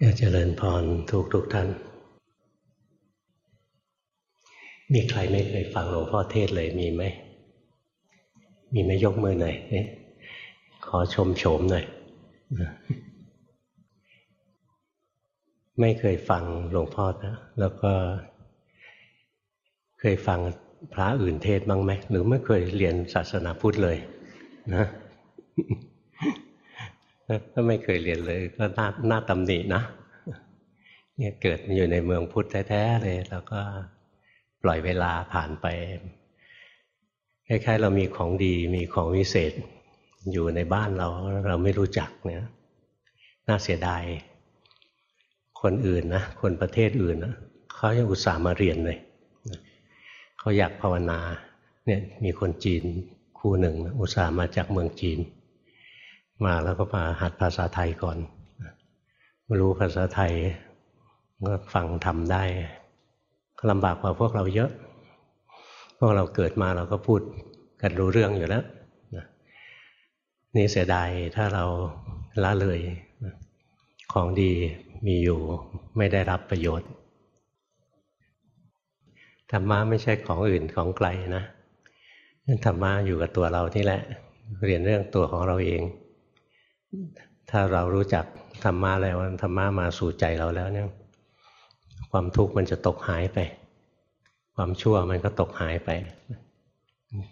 อยากเจริญพรทุกทุกท่าน มีใครไม่เคยฟังหลวงพ่อเทศเลยมีไหม มีไหมยกมือหน่อยขอชมโฉมหน่อย ไม่เคยฟังหลวงพ่อนะ แล้วก็ เคยฟังพระอื่นเทศบ้างไหม หรือไม่เคยเรียนศาสนาพุทธเลย นะ ถ้าไม่เคยเรียนเลย ก็น่าน่าตำหนินะเนี่ยเกิดอยู่ในเมืองพุทธแท้ๆเลย แล้วก็ปล่อยเวลาผ่านไปคล้ายๆเรามีของดีมีของวิเศษ อยู่ในบ้านเราเราไม่รู้จักเนี่ยน่าเสียดายคนอื่นนะคนประเทศอื่นนะเขายังอุตส่าห์มาเรียนเลยเขาอยากภาวนาเนี่ยมีคนจีนคู่หนึ่ง อุตส่าห์มาจากเมืองจีน มาแล้วก็มาหัดภาษาไทยก่อน รู้ภาษาไทยก็ฟังทำได้ลำบากกว่าพวกเราเยอะ พวกเราเกิดมาเราก็พูดกันรู้เรื่องอยู่แล้วนี่เสียดายถ้าเราละเลยของดีมีอยู่ไม่ได้รับประโยชน์ธรรมะไม่ใช่ของอื่นของไกลนะธรรมะอยู่กับตัวเรานี่แหละ เรียนเรื่องตัวของเราเอง ถ้าเรารู้จักธรรมะแล้วธรรมะมาสู่ใจเราแล้วเนี่ยความทุกข์มันจะตกหายไป ความชั่วมันก็ตกหายไป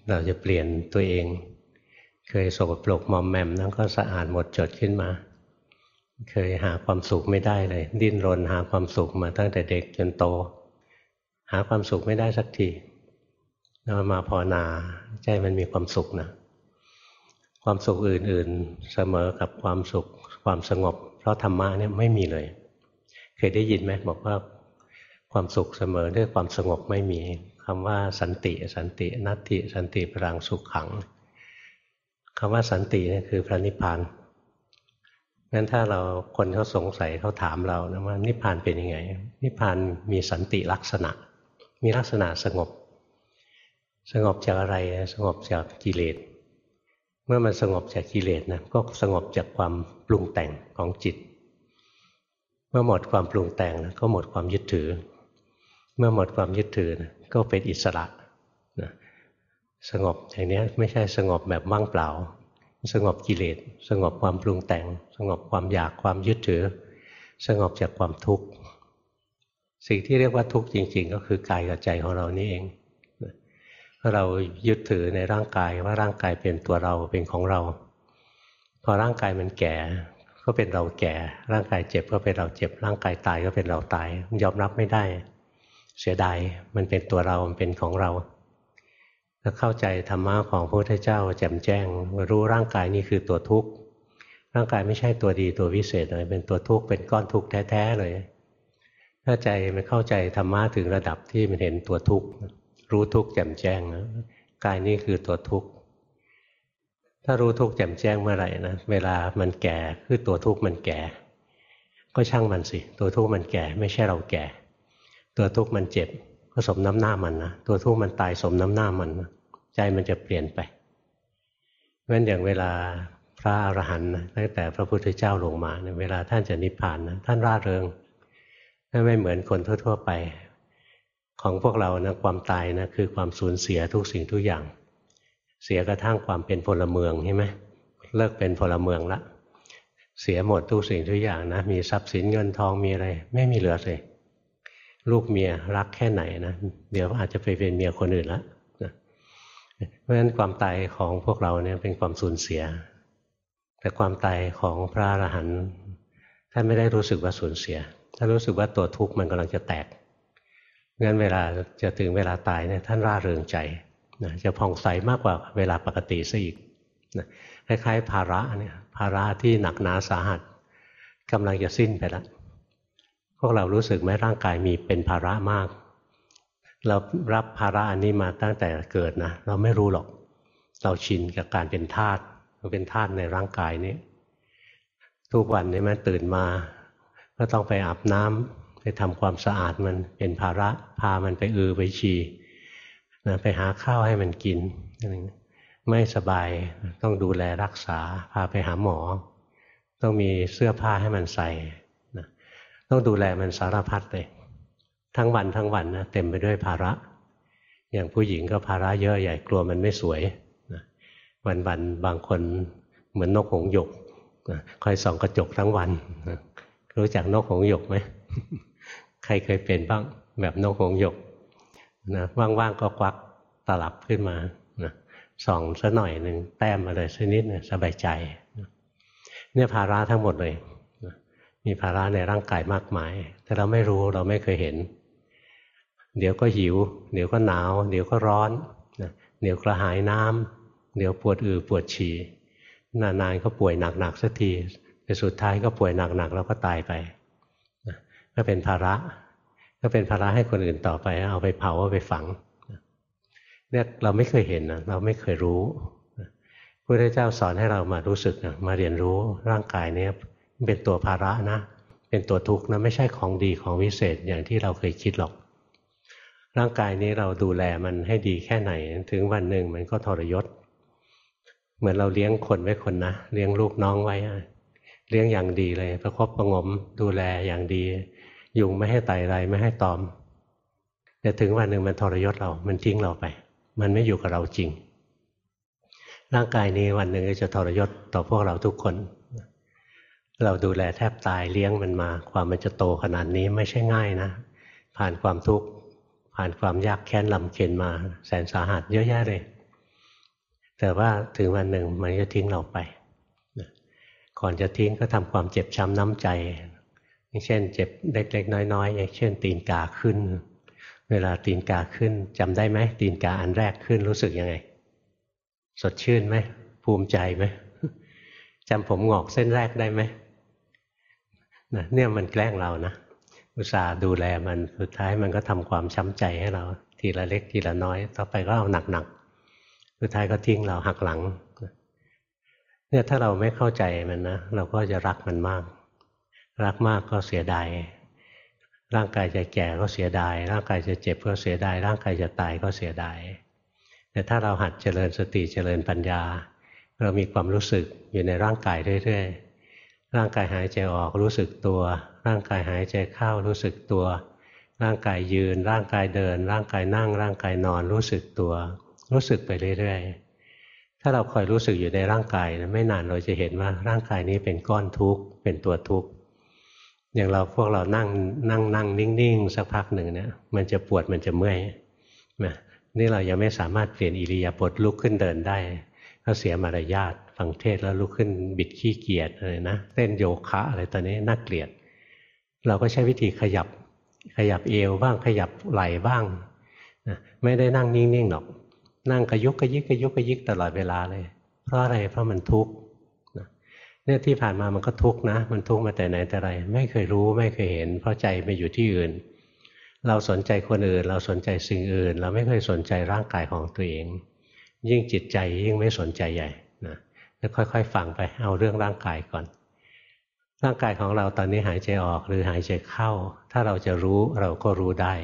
เราจะเปลี่ยนตัวเอง เคยสกปรกมอมแมมนั้นก็สะอาดหมดจดขึ้นมา เคยหาความสุขไม่ได้เลย ดิ้นรนหาความสุขมาตั้งแต่เด็กจนโต หาความสุขไม่ได้สักทีแล้วมาภาวนาใจมันมีความสุขนะ ความสุขอื่น ๆ เสมอกับความสุขความสงบ เพราะธรรมะเนี่ยไม่มีเลย เคยได้ยินไหมบอกว่าความสุขเสมอด้วยความสงบไม่มีคำว่าสันติสันตินัตติสันติพลังสุขขังคำว่าสันติเนี่ยคือพระนิพพานงั้นถ้าเราคนเขาสงสัยเขาถามเรานะว่านิพพานเป็นยังไง นิพพานมีสันติลักษณะ มีลักษณะสงบ สงบจากอะไรสงบจากกิเลส เมื่อมันสงบจากกิเลสนะก็สงบจากความปรุงแต่งของจิต เมื่อหมดความปรุงแต่งนะก็หมดความยึดถือ เมื่อหมดความยึดถือนะก็เป็นอิสระนะสงบอย่างนี้ไม่ใช่สงบแบบว่างเปล่า สงบกิเลส สงบความปรุงแต่ง สงบความอยากความยึดถือ สงบจากความทุกข์สิ่งที่เรียกว่าทุกข์จริง ๆ ก็คือกายกับใจของเรานี่เอง เรายึดถือในร่างกายว่าร่างกายเป็นตัวเราเป็นของเรา พอร่างกายมันแก่ก็เป็นเราแก่ ร่างกายเจ็บก็เป็นเราเจ็บ ร่างกายตายก็เป็นเราตายยอมรับไม่ได้ เสียดายมันเป็นตัวเรามันเป็นของเราถ้าเข้าใจธรรมะของพระพุทธเจ้าแจ่มแจ้ง รู้ร่างกายนี่คือตัวทุกข์ร่างกายไม่ใช่ตัวดีตัววิเศษเลยเป็นตัวทุกข์เป็นก้อนทุกข์แท้ๆเลย ถ้าใจมันเข้าใจธรรมะถึงระดับที่มันเห็นตัวทุกข์ รู้ทุกข์แจ่มแจ้งนะกายนี่คือตัวทุกข์ถ้ารู้ทุกข์แจ่มแจ้งเมื่อไหร่นะเวลามันแก่คือตัวทุกข์มันแก่ ก็ช่างมันสิ ตัวทุกข์มันแก่ ไม่ใช่เราแก่ ตัวทุกข์มันเจ็บก็สมน้ำหน้ามันนะตัวทุกข์มันตายสมน้ำหน้ามันนะใจมันจะเปลี่ยนไปเพราะฉะนั้นอย่างเวลาพระอรหันต์ตั้งแต่พระพุทธเจ้าลงมาเวลาท่านจะนิพพานนะท่านร่าเริงไม่เหมือนคนทั่ว ๆ ไป ของพวกเรานะความตายนะคือความสูญเสียทุกสิ่งทุกอย่าง เสียกระทั่งความเป็นพลเมืองใช่ไหมเลิกเป็นพลเมืองละ เสียหมดทุกสิ่งทุกอย่างนะมีทรัพย์สินเงินทองมีอะไร ไม่มีเหลือเลยลูกเมียรักแค่ไหนนะเดี๋ยวอาจจะไปเป็นเมียคนอื่นละเพราะฉะนั้นความตายของพวกเราเนี่ยเป็นความสูญเสีย แต่ความตายของพระอรหันต์ท่านไม่ได้รู้สึกว่าสูญเสียท่านรู้สึกว่าตัวทุกข์มันกำลังจะแตก งั้นเวลาจะถึงเวลาตายเนี่ยท่านร่าเริงใจนะจะผ่องใสมากกว่าเวลาปกติซะอีกนะคล้ายๆ ภาระเนี่ยภาระที่หนักหนาสาหัสกำลังจะสิ้นไปแล้วพวกเรารู้สึกไหมร่างกายมีเป็นภาระมาก เรารับภาระอันนี้มาตั้งแต่เกิดนะเราไม่รู้หรอก เราชินกับการเป็นทาสเราเป็นทาสในร่างกายนี้ ทุกวันนี้มันตื่นมา ก็ต้องไปอาบน้ำ ไปทำความสะอาดมันเป็นภาระ พามันไปอือไปฉี่นะไปหาข้าวให้มันกินไม่สบายต้องดูแลรักษา พาไปหาหมอ ต้องมีเสื้อผ้าให้มันใส่นะต้องดูแลมันสารพัดเลย ทั้งวันทั้งวันนะเต็มไปด้วยภาระ อย่างผู้หญิงก็ภาระเยอะใหญ่กลัวมันไม่สวยวันวันบางคนเหมือนนกหงหยกคอยส่องกระจกทั้งวันรู้จักนกหงหยกไหม ใครเคยเป็นบ้างแบบนกหงหยกนะว่างๆก็ควักตลับขึ้นมานะส่องสัหน่อยหนึ่งแต้มมาเลยสักนิดนะสบายใจเนี่ยภาระทั้งหมดเลยมีภาระในร่างกายมากมาย แต่เราไม่รู้เราไม่เคยเห็น เดี๋ยวก็หิว เดี๋ยวก็หนาว เดี๋ยวก็ร้อนเดี๋ยวกระหายน้ำเดี๋ยวปวดอือปวดฉี่นานๆก็ป่วยหนักๆสักทีแต่สุดท้ายก็ป่วยหนักๆแล้วก็ตายไป ก็เป็นภาระ ก็เป็นภาระให้คนอื่นต่อไป เอาไปเผาเอาไปฝังเนี่ยเราไม่เคยเห็นนะเราไม่เคยรู้พระเจ้าสอนให้เรามารู้สึกนะมาเรียนรู้ร่างกายนี้เป็นตัวภาระนะ เป็นตัวทุกข์นะไม่ใช่ของดีของวิเศษอย่างที่เราเคยคิดหรอก ร่างกายนี้เราดูแลมันให้ดีแค่ไหน ถึงวันหนึ่งมันก็ทรยศ เหมือนเราเลี้ยงคนไว้คนนะเลี้ยงลูกน้องไว้ เลี้ยงอย่างดีเลย ประคบประงมดูแลอย่างดี ยุงไม่ให้ไต่ไรไม่ให้ตอม แต่ถึงวันหนึ่งมันทรยศเรา มันทิ้งเราไป มันไม่อยู่กับเราจริง ร่างกายนี้วันหนึ่งจะทรยศต่อพวกเราทุกคน เราดูแลแทบตายเลี้ยงมันมา ความมันจะโตขนาดนี้ไม่ใช่ง่ายนะ ผ่านความทุกข์ผ่านความยากแค้นลำเค็นมา แสนสาหัสเยอะแยะเลย แต่ว่าถึงวันหนึ่งมันจะทิ้งเราไปก่อนจะทิ้งก็ทำความเจ็บช้ำน้ำใจ อย่างเช่น เจ็บเล็ก ๆ น้อยๆอย่างเช่น ตีนกาขึ้น เวลาตีนกาขึ้นจำได้ไหมตีนกาอันแรกขึ้นรู้สึกยังไง สดชื่นไหมภูมิใจไหมจำผมงอกเส้นแรกได้ไหมนะเนี่ยมันแกล้งเรานะอุตส่าห์ดูแลมันสุดท้ายมันก็ทำความช้ำใจให้เรา ทีละเล็กทีละน้อย ต่อไปก็เอาหนักๆสุดท้ายก็ทิ้งเราหักหลังเนี่ยถ้าเราไม่เข้าใจมันนะเราก็จะรักมันมาก รักมากก็เสียดายร่างกายจะแก่ก็เสียดาย ร่างกายจะเจ็บก็เสียดาย ร่างกายจะตายก็เสียดาย แต่ถ้าเราหัดเจริญสติเจริญปัญญา เรามีความรู้สึกอยู่ในร่างกายเรื่อยๆ ร่างกายหายใจออกรู้สึกตัว ร่างกายหายใจเข้ารู้สึกตัว ร่างกายยืน ร่างกายเดิน ร่างกายนั่ง ร่างกายนอนรู้สึกตัว รู้สึกไปเรื่อยๆ ถ้าเราคอยรู้สึกอยู่ในร่างกายไม่นานเราจะเห็นว่าร่างกายนี้เป็นก้อนทุกข์เป็นตัวทุกข์ อย่างเราพวกเรานั่งนั่งนั่งนิ่งๆสักพักหนึ่งเนี่ยมันจะปวดมันจะเมื่อยนะนี่เรายังไม่สามารถเปลี่ยนอิริยาบถลุกขึ้นเดินได้ก็เสียมารยาทฟังเทศแล้วลุกขึ้นบิดขี้เกียจอะไรนะเต้นโยคะอะไรตอนนี้น่าเกลียด เราก็ใช้วิธีขยับขยับเอวบ้างขยับไหล่บ้างนะไม่ได้นั่งนิ่งๆหรอก นั่งกระยุกกระยิกกระยุกกระยิกตลอดเวลาเลย เพราะอะไรเพราะมันทุกข์ เนี่ยที่ผ่านมามันก็ทุกข์นะ มันทุกข์มาแต่ไหนแต่ไร ไม่เคยรู้ไม่เคยเห็น เพราะใจไปอยู่ที่อื่น เราสนใจคนอื่น เราสนใจสิ่งอื่น เราไม่เคยสนใจร่างกายของตัวเอง ยิ่งจิตใจยิ่งไม่สนใจใหญ่นะแล้วค่อยๆฟังไปเอาเรื่องร่างกายก่อน ร่างกายของเราตอนนี้หายใจออกหรือหายใจเข้า ถ้าเราจะรู้เราก็รู้ได้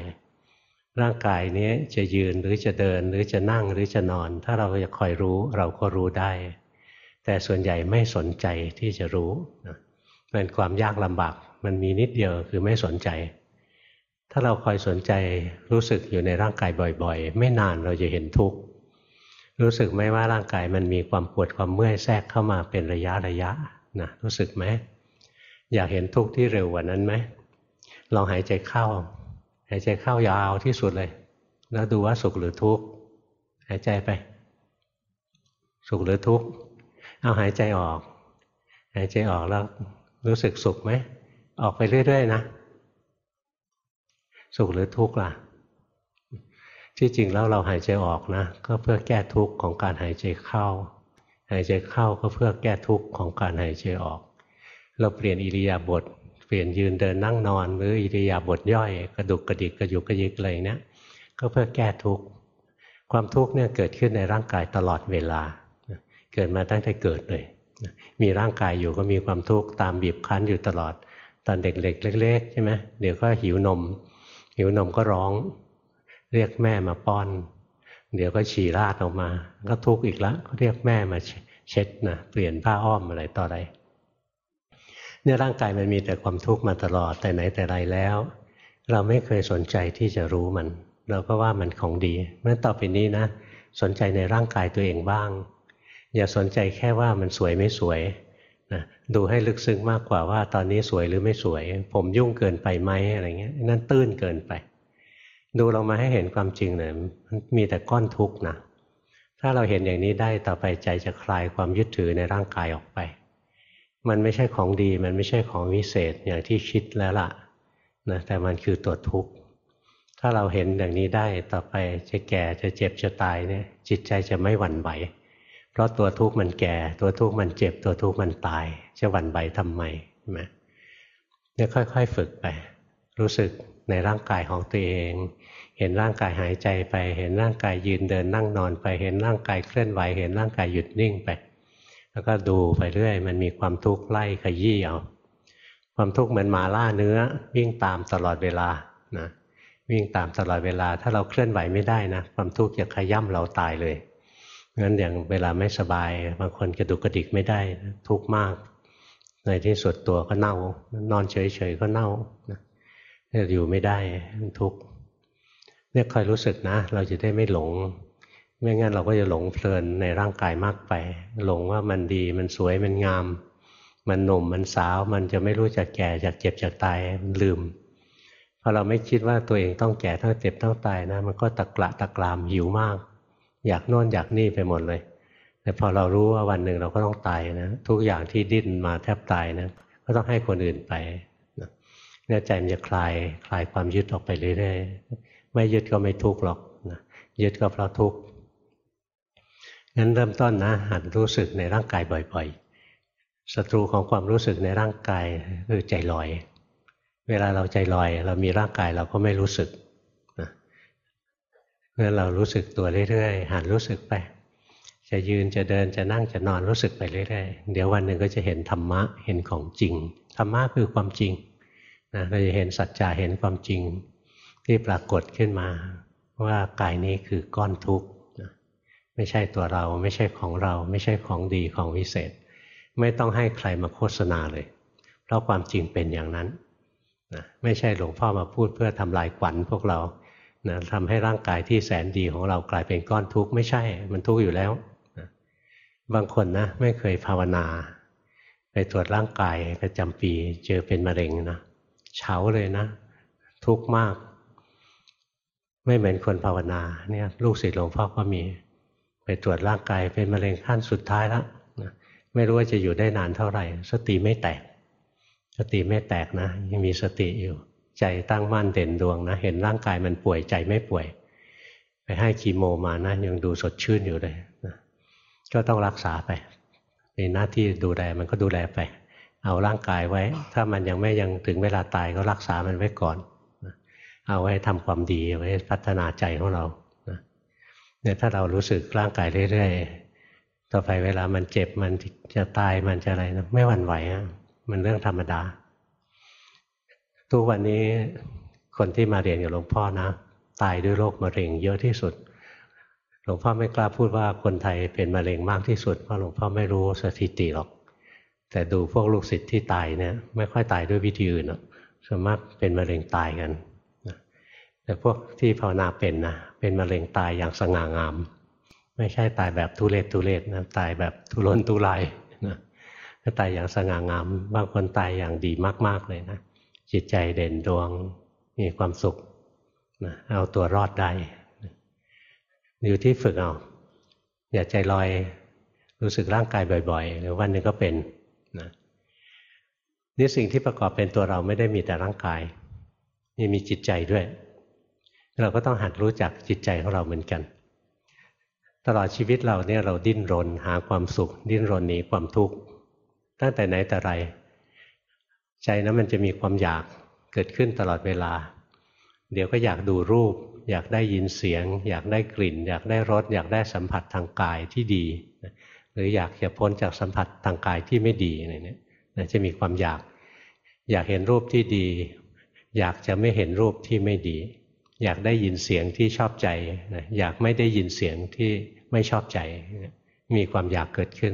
ร่างกายนี้จะยืนหรือจะเดินหรือจะนั่งหรือจะนอน ถ้าเราจะคอยรู้เราก็รู้ได้ แต่ส่วนใหญ่ไม่สนใจที่จะรู้มันความยากลำบากมันมีนิดเดียวคือไม่สนใจ ถ้าเราคอยสนใจรู้สึกอยู่ในร่างกายบ่อย ๆ ไม่นานเราจะเห็นทุกข์รู้สึกไหมว่าร่างกายมันมีความปวดความเมื่อยแทรกเข้ามาเป็นระยะระยะนะรู้สึกไหมอยากเห็นทุกข์ที่เร็วกว่านั้นไหมลองหายใจเข้า หายใจเข้ายาวที่สุดเลย แล้วดูว่าสุขหรือทุกข์หายใจไป สุขหรือทุกข์ เอาหายใจออก หายใจออกแล้วรู้สึกสุขไหม ออกไปเรื่อย ๆ นะ สุขหรือทุกข์ล่ะ ที่จริงแล้วเราหายใจออกนะ ก็เพื่อแก้ทุกข์ของการหายใจเข้า หายใจเข้าก็เพื่อแก้ทุกข์ของการหายใจออก เราเปลี่ยนอิริยาบถเปลี่ยนยืนเดินนั่งนอน หรืออิริยาบถย่อย กระดุกกระดิกกระยุกกระยิกอะไรเนี้ยก็เพื่อแก้ทุกข์ความทุกข์เนี่ยเกิดขึ้นในร่างกายตลอดเวลา เกิดมาตั้งแต่เกิดเลย มีร่างกายอยู่ก็มีความทุกข์ตามบีบคั้นอยู่ตลอด ตอนเด็กเล็กเล็กๆใช่ไหมเดี๋ยวก็หิวนม หิวนมก็ร้อง เรียกแม่มาป้อน เดี๋ยวก็ฉี่ราดออกมา ก็ทุกข์อีกแล้วเรียกแม่มาเช็ดนะเปลี่ยนผ้าอ้อมอะไรต่ออะไรเนี่ยร่างกายมันมีแต่ความทุกข์มาตลอดแต่ไหนแต่ไรแล้ว เราไม่เคยสนใจที่จะรู้มัน เราก็ว่ามันของดีเมื่อต่อไปนี้นะ สนใจในร่างกายตัวเองบ้าง อย่าสนใจแค่ว่ามันสวยไม่สวยนะดูให้ลึกซึ้งมากกว่าว่าตอนนี้สวยหรือไม่สวย ผมยุ่งเกินไปไหมอะไรเงี้ยนั่นตื้นเกินไป ดูเรามาให้เห็นความจริงเนี่ยมีแต่ก้อนทุกข์นะถ้าเราเห็นอย่างนี้ได้ต่อไปใจจะคลายความยึดถือในร่างกายออกไป มันไม่ใช่ของดี มันไม่ใช่ของวิเศษอย่างที่คิดแล้วล่ะนะแต่มันคือตัวทุกข์ถ้าเราเห็นอย่างนี้ได้ต่อไปจะแก่จะเจ็บจะตายเนี่ยจิตใจจะไม่หวั่นไหว เพราะตัวทุกข์มันแก่ ตัวทุกข์มันเจ็บ ตัวทุกข์มันตาย จะหวั่นไหวทำไมใช่ไหมเนี่ยค่อย ๆ ฝึกไป รู้สึกในร่างกายของตัวเอง เห็นร่างกายหายใจไป เห็นร่างกายยืนเดินนั่งนอนไป เห็นร่างกายเคลื่อนไหว เห็นร่างกายหยุดนิ่งไป แล้วก็ดูไปเรื่อย มันมีความทุกข์ไล่ขยี้เอา ความทุกข์เหมือนหมาล่าเนื้อ วิ่งตามตลอดเวลา นะ วิ่งตามตลอดเวลา ถ้าเราเคลื่อนไหวไม่ได้นะ ความทุกข์จะขย่ำเราตายเลย งั้นอย่างเวลาไม่สบาย บางคนกระดุกกระดิกไม่ได้ ทุกข์มาก ในที่สุดตัวก็เน่า นอนเฉยๆก็เน่าอยู่ไม่ได้ทุกข์เนี่ยคอยรู้สึกนะ เราจะได้ไม่หลง ไม่งั้นเราก็จะหลงเพลินในร่างกายมากไป หลงว่ามันดีมันสวยมันงาม มันหนุ่มมันสาว มันจะไม่รู้จักแก่จากเจ็บจากตายมันลืมพอเราไม่คิดว่าตัวเองต้องแก่ต้องเจ็บต้องตายนะ มันก็ตะกละตะกรามหิวมาก อยากโน่นอยากนี่ไปหมดเลย แต่พอเรารู้ว่าวันหนึ่งเราก็ต้องตายนะ ทุกอย่างที่ดิ้นมาแทบตายนะ ก็ต้องให้คนอื่นไปเนี่ยใจมันจะคลายคลายความยึดออกไปเรื่อยไม่ยึดก็ไม่ทุกข์หรอกนะยึดก็เพราะทุกข์งั้นเริ่มต้นนะหัดรู้สึกในร่างกายบ่อยๆศัตรูของความรู้สึกในร่างกายคือใจลอย เวลาเราใจลอย เรามีร่างกายเราก็ไม่รู้สึก เมื่อเรารู้สึกตัวเรื่อยๆหัดรู้สึกไป จะยืนจะเดินจะนั่งจะนอนรู้สึกไปเรื่อยๆ เดี๋ยววันหนึ่งก็จะเห็นธรรมะเห็นของจริง ธรรมะคือความจริงนะเราจะเห็นสัจจะเห็นความจริง ที่ปรากฏขึ้นมา ว่ากายนี้คือก้อนทุกข์ไม่ใช่ตัวเราไม่ใช่ของเรา ไม่ใช่ของดีของวิเศษ ไม่ต้องให้ใครมาโฆษณาเลย เพราะความจริงเป็นอย่างนั้นนะไม่ใช่หลวงพ่อมาพูดเพื่อทำลายขวัญพวกเรา นะทำให้ร่างกายที่แสนดีของเรากลายเป็นก้อนทุกข์ไม่ใช่ มันทุกข์อยู่แล้วนะบางคนนะไม่เคยภาวนา ไปตรวจร่างกายประจำปีเจอเป็นมะเร็งนะเฉาเลยนะ ทุกข์มาก ไม่เหมือนคนภาวนาเนี่ยลูกศิษย์หลวงพ่อก็มี ไปตรวจร่างกายเป็นมะเร็งขั้นสุดท้ายแล้วนะไม่รู้ว่าจะอยู่ได้นานเท่าไหร่ สติไม่แตก สติไม่แตกนะยังมีสติอยู่ ใจตั้งมั่นเด่นดวงนะ เห็นร่างกายมันป่วยใจไม่ป่วย ไปให้คีโมมานะยังดูสดชื่นอยู่เลยนะก็ต้องรักษาไปมีหน้าที่ดูแลมันก็ดูแลไป เอาร่างกายไว้ ถ้ามันยังไม่ยังถึงเวลาตายก็รักษามันไว้ก่อนเอาไว้ทำความดีไว้พัฒนาใจของเราเนี่ยถ้าเรารู้สึกร่างกายเรื่อยๆต่อไปเวลามันเจ็บมันจะตายมันจะอะไรนะไม่หวั่นไหวอะมันเรื่องธรรมดา ทุกวันนี้คนที่มาเรียนกับหลวงพ่อนะ ตายด้วยโรคมะเร็งเยอะที่สุด หลวงพ่อไม่กล้าพูดว่าคนไทยเป็นมะเร็งมากที่สุด เพราะหลวงพ่อไม่รู้สถิติหรอก แต่ดูพวกลูกศิษย์ที่ตายเนี่ยไม่ค่อยตายด้วยวิธีอื่นหรอกส่วนมากเป็นมะเร็งตายกันแต่พวกที่ภาวนาเป็นนะเป็นมะเร็งตายอย่างสง่างาม ไม่ใช่ตายแบบทุเรศทุเรศนะตายแบบทุรนทุรายนะตายอย่างสง่างาม บางคนตายอย่างดีมาก ๆเลยนะ จิตใจเด่นดวงมีความสุขนะเอาตัวรอดได้อยู่ที่ฝึกเอา อย่าใจลอยรู้สึกร่างกายบ่อยๆหรือวันหนึ่งก็เป็นนะนี่สิ่งที่ประกอบเป็นตัวเราไม่ได้มีแต่ร่างกายนี่มีจิตใจด้วย เราก็ต้องหัดรู้จักจิตใจของเราเหมือนกัน ตลอดชีวิตเราเนี่ยเราดิ้นรนหาความสุข ดิ้นรนหนีความทุกข์ตั้งแต่ไหนแต่ไร ใจนั้นมันจะมีความอยากเกิดขึ้นตลอดเวลา เดี๋ยวก็อยากดูรูป อยากได้ยินเสียง อยากได้กลิ่น อยากได้รสอยากได้สัมผัสทางกายที่ดี หรืออยากจะพ้นจากสัมผัสทางกายที่ไม่ดีอะไรเนี่ยจะมีความอยาก อยากเห็นรูปที่ดี อยากจะไม่เห็นรูปที่ไม่ดี อยากได้ยินเสียงที่ชอบใจ อยากไม่ได้ยินเสียงที่ไม่ชอบใจ มีความอยากเกิดขึ้น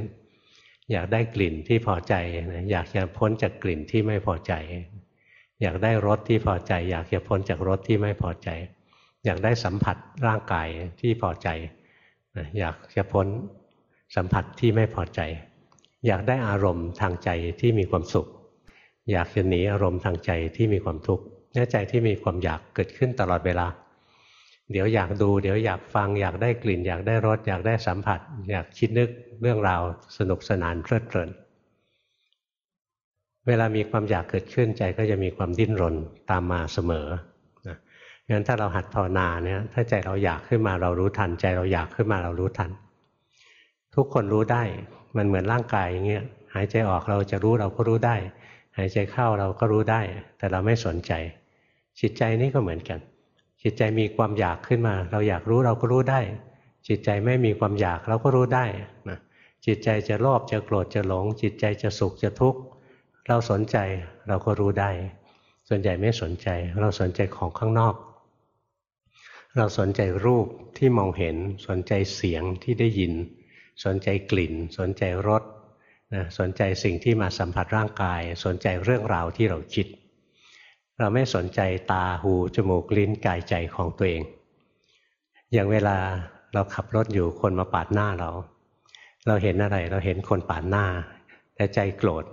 อยากได้กลิ่นที่พอใจอยากจะพ้นจากกลิ่นที่ไม่พอใจ อยากได้รสที่พอใจ อยากจะพ้นจากรสที่ไม่พอใจ อยากได้สัมผัสร่างกายที่พอใจอยากจะพ้นสัมผัสที่ไม่พอใจ อยากได้อารมณ์ทางใจที่มีความสุข อยากจะหนีอารมณ์ทางใจที่มีความทุกข์ใจที่มีความอยากเกิดขึ้นตลอดเวลา เดี๋ยวอยากดูเดี๋ยวอยากฟังอยากได้กลิ่น อยากได้รสอยากได้สัมผัส อยากคิดนึกเรื่องราวสนุกสนานเพลิดเพลิน เวลามีความอยากเกิดขึ้นใจก็จะมีความดิ้นรนตามมาเสมอนะงั้นถ้าเราหัดภาวนาเนี่ยถ้าใจเราอยากขึ้นมาเรารู้ทัน ใจเราอยากขึ้นมาเรารู้ทัน ทุกคนรู้ได้มันเหมือนร่างกายอย่างเงี้ยหายใจออกเราจะรู้เราก็รู้ได้ หายใจเข้าเราก็รู้ได้ แต่เราไม่สนใจจิตใจนี่ก็เหมือนกัน จิตใจมีความอยากขึ้นมา เราอยากรู้เราก็รู้ได้ จิตใจไม่มีความอยากเราก็รู้ได้นะจิตใจจะโลภจะโกรธจะหลง จิตใจจะสุขจะทุกข์เราสนใจเราก็รู้ได้ ส่วนใหญ่ไม่สนใจ เราสนใจของข้างนอก เราสนใจรูปที่มองเห็น สนใจเสียงที่ได้ยิน สนใจกลิ่น สนใจรสนะสนใจสิ่งที่มาสัมผัสร่างกาย สนใจเรื่องราวที่เราคิด เราไม่สนใจตาหู จมูกลิ้นกายใจของตัวเอง อย่างเวลาเราขับรถอยู่คนมาปาดหน้าเรา เราเห็นอะไรเราเห็นคนปาดหน้า แต่ใจโกรธ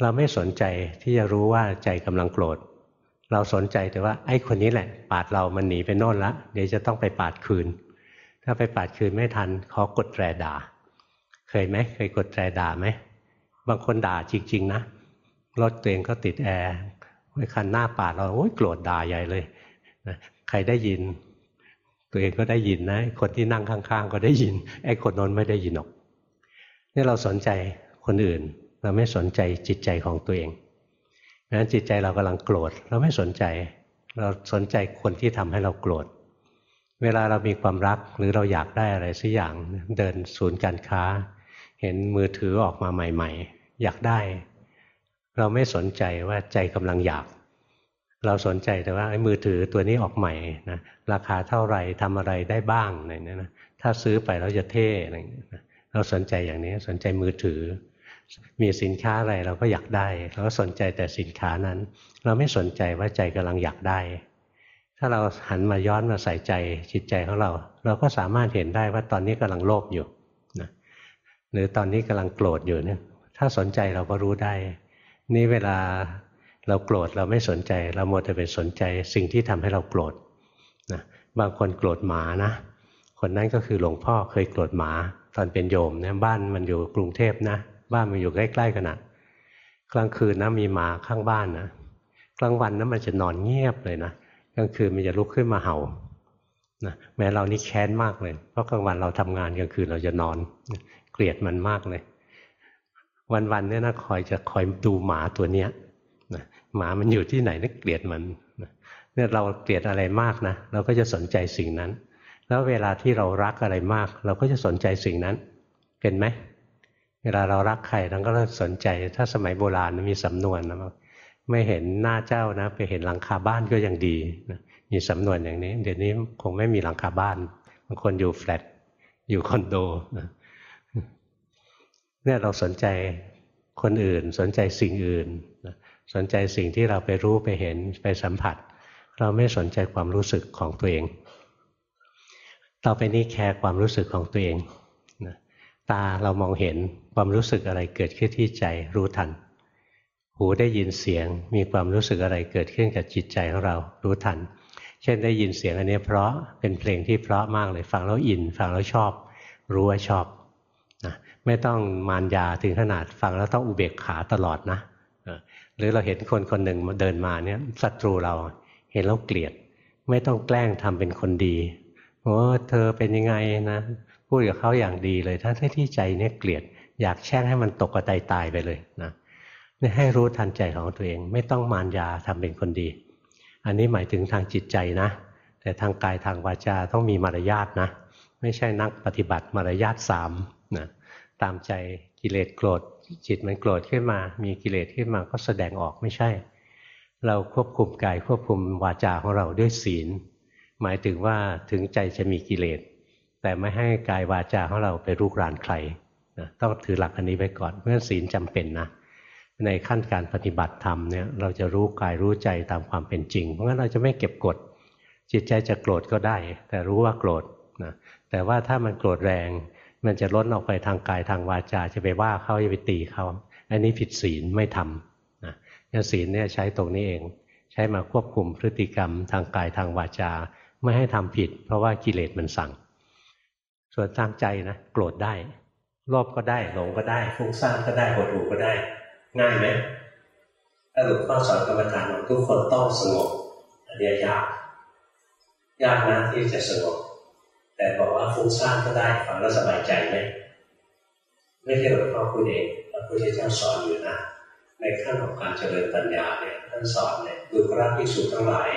เราไม่สนใจที่จะรู้ว่าใจกำลังโกรธ เราสนใจแต่ว่าไอ้คนนี้แหละ ปาดเรามันหนีไปโน่นละเดี๋ยวจะต้องไปปาดคืน ถ้าไปปาดคืนไม่ทันขอกดแตรด่า เคยไหมเคยกดแตรด่าไหมบางคนด่าจริง ๆ นะรถตัวเองก็ติดแอร์ ไว้คันหน้าปาดเราโอ้ยโกรธด่าใหญ่เลยนะใครได้ยิน ตัวเองก็ได้ยินนะ คนที่นั่งข้าง ๆ ก็ได้ยิน ไอ้คนนนไม่ได้ยินหรอกนี่เราสนใจคนอื่น เราไม่สนใจจิตใจของตัวเองนั้นจิตใจเรากำลังโกรธ เราไม่สนใจ เราสนใจคนที่ทำให้เราโกรธ เวลาเรามีความรักหรือเราอยากได้อะไรสักอย่างเดินศูนย์การค้า เห็นมือถือออกมาใหม่ ๆ อยากได้ เราไม่สนใจว่าใจกำลังอยาก เราสนใจแต่ว่าไอ้มือถือตัวนี้ออกใหม่นะราคาเท่าไหร่ทำอะไรได้บ้างอะไรเนี่ยนะถ้าซื้อไปเราจะเท่อะไรเงี้ยเราสนใจอย่างนี้สนใจมือถือ มีสินค้าอะไรเราก็อยากได้เราก็สนใจแต่สินค้านั้น เราไม่สนใจว่าใจกำลังอยากได้ ถ้าเราหันมาย้อนมาใส่ใจจิตใจของเรา เราก็สามารถเห็นได้ว่าตอนนี้กำลังโลภอยู่นะหรือตอนนี้กำลังโกรธอยู่เนี่ยถ้าสนใจเราก็รู้ได้ นี่เวลาเราโกรธเราไม่สนใจ เราโมแต่ไปสนใจ สิ่งที่ทำให้เราโกรธนะบางคนโกรธหมานะคนนั้นก็คือหลวงพ่อเคยโกรธหมา ตอนเป็นโยมเนี่ยบ้านมันอยู่กรุงเทพนะ บ้านมันอยู่ใกล้ๆกันนะกลางคืนนะมีหมาข้างบ้านนะกลางวันนะมันจะนอนเงียบเลยนะกลางคืนมันจะลุกขึ้นมาเห่านะแม้เรานี่แค้นมากเลย เพราะกลางวันเราทำงานกลางคืนเราจะนอน เกลียดมันมากเลย วันๆเนี่ยนะคอยจะคอยดูหมาตัวเนี้ยนะหมามันอยู่ที่ไหนนึกเกลียดมันเนี่ยเราเกลียดอะไรมากนะเราก็จะสนใจสิ่งนั้น แล้วเวลาที่เรารักอะไรมาก เราก็จะสนใจสิ่งนั้น เป็นไหมเวลาเรารักใครเราก็สนใจ ถ้าสมัยโบราณมีสำนวนนะไม่เห็นหน้าเจ้านะ ไปเห็นหลังคาบ้านก็ยังดีนะมีสำนวนอย่างนี้ เดี๋ยวนี้คงไม่มีหลังคาบ้านบางคนอยู่แฟลตอยู่คอนโดนะ เนี่ยเราสนใจคนอื่น สนใจสิ่งอื่น สนใจสิ่งที่เราไปรู้ไปเห็นไปสัมผัส เราไม่สนใจความรู้สึกของตัวเอง ต่อไปนี้แคร์ความรู้สึกของตัวเองตาเรามองเห็นความรู้สึกอะไรเกิดขึ้นที่ใจรู้ทัน หูได้ยินเสียงมีความรู้สึกอะไรเกิดขึ้นกับจิตใจของเรารู้ทัน เช่นได้ยินเสียงอันนี้เพราะเป็นเพลงที่เพราะมากเลยฟังแล้วอินฟังแล้วชอบ รู้ว่าชอบ นะไม่ต้องมารยาถึงขนาดฟังแล้วต้องอุเบกขาตลอดนะหรือเราเห็นคนคนหนึ่งมาเดินมาเนี่ยศัตรูเราเห็นแล้วเกลียด ไม่ต้องแกล้งทำเป็นคนดีโอ้เธอเป็นยังไงนะพูดกับเขาอย่างดีเลยถ้าที่ใจเนี่ยเกลียด อยากแช่งให้มันตกกระไตตายไปเลยนะนี่ให้รู้ทันใจของตัวเอง ไม่ต้องมารยาทำเป็นคนดี อันนี้หมายถึงทางจิตใจนะ แต่ทางกายทางวาจาต้องมีมารยาทนะ ไม่ใช่นักปฏิบัติมารยาทสาม ตามใจกิเลสโกรธ จิตมันโกรธขึ้นมา มีกิเลสขึ้นมาก็แสดงออกไม่ใช่ เราควบคุมกายควบคุมวาจาของเราด้วยศีล หมายถึงว่าถึงใจจะมีกิเลส แต่ไม่ให้กายวาจาของเราไปรุกรานใครนะต้องถือหลักอันนี้ไว้ก่อนเพราะฉะนั้นศีลจำเป็นนะในขั้นการปฏิบัติธรรมเนี่ยเราจะรู้กายรู้ใจตามความเป็นจริง เพราะงั้นเราจะไม่เก็บกด จิตใจจะโกรธก็ได้ แต่รู้ว่าโกรธนะแต่ว่าถ้ามันโกรธแรง มันจะล้นออกไปทางกายทางวาจาจะไปว่าเขาจะไปตีเขาอันนี้ผิดศีลไม่ทำนะศีลเนี่ยใช้ตรงนี้เอง ใช้มาควบคุมพฤติกรรมทางกายทางวาจา ไม่ให้ทำผิด เพราะว่ากิเลสมันสั่ง ส่วนทางใจนะโกรธได้โลภก็ได้หลงก็ได้ฟุ้งซ่านก็ได้หดหู่ก็ได้ ง่ายไหมถ้าหลวงพ่อสอนกรรมฐานทุกคนต้องสงบอันนี้ยากยากนะที่จะสงบ แต่บอกว่าฟุ้งซ่านก็ได้ฟังแล้วสบายใจไหมไม่ใช่หลวงพ่อพูดเองพระพุทธเจ้าสอนอยู่นะ ในขั้นของการเจริญปัญญาเนี่ยท่านสอนเนี่ยดูพระภิกษุทั้งหลาย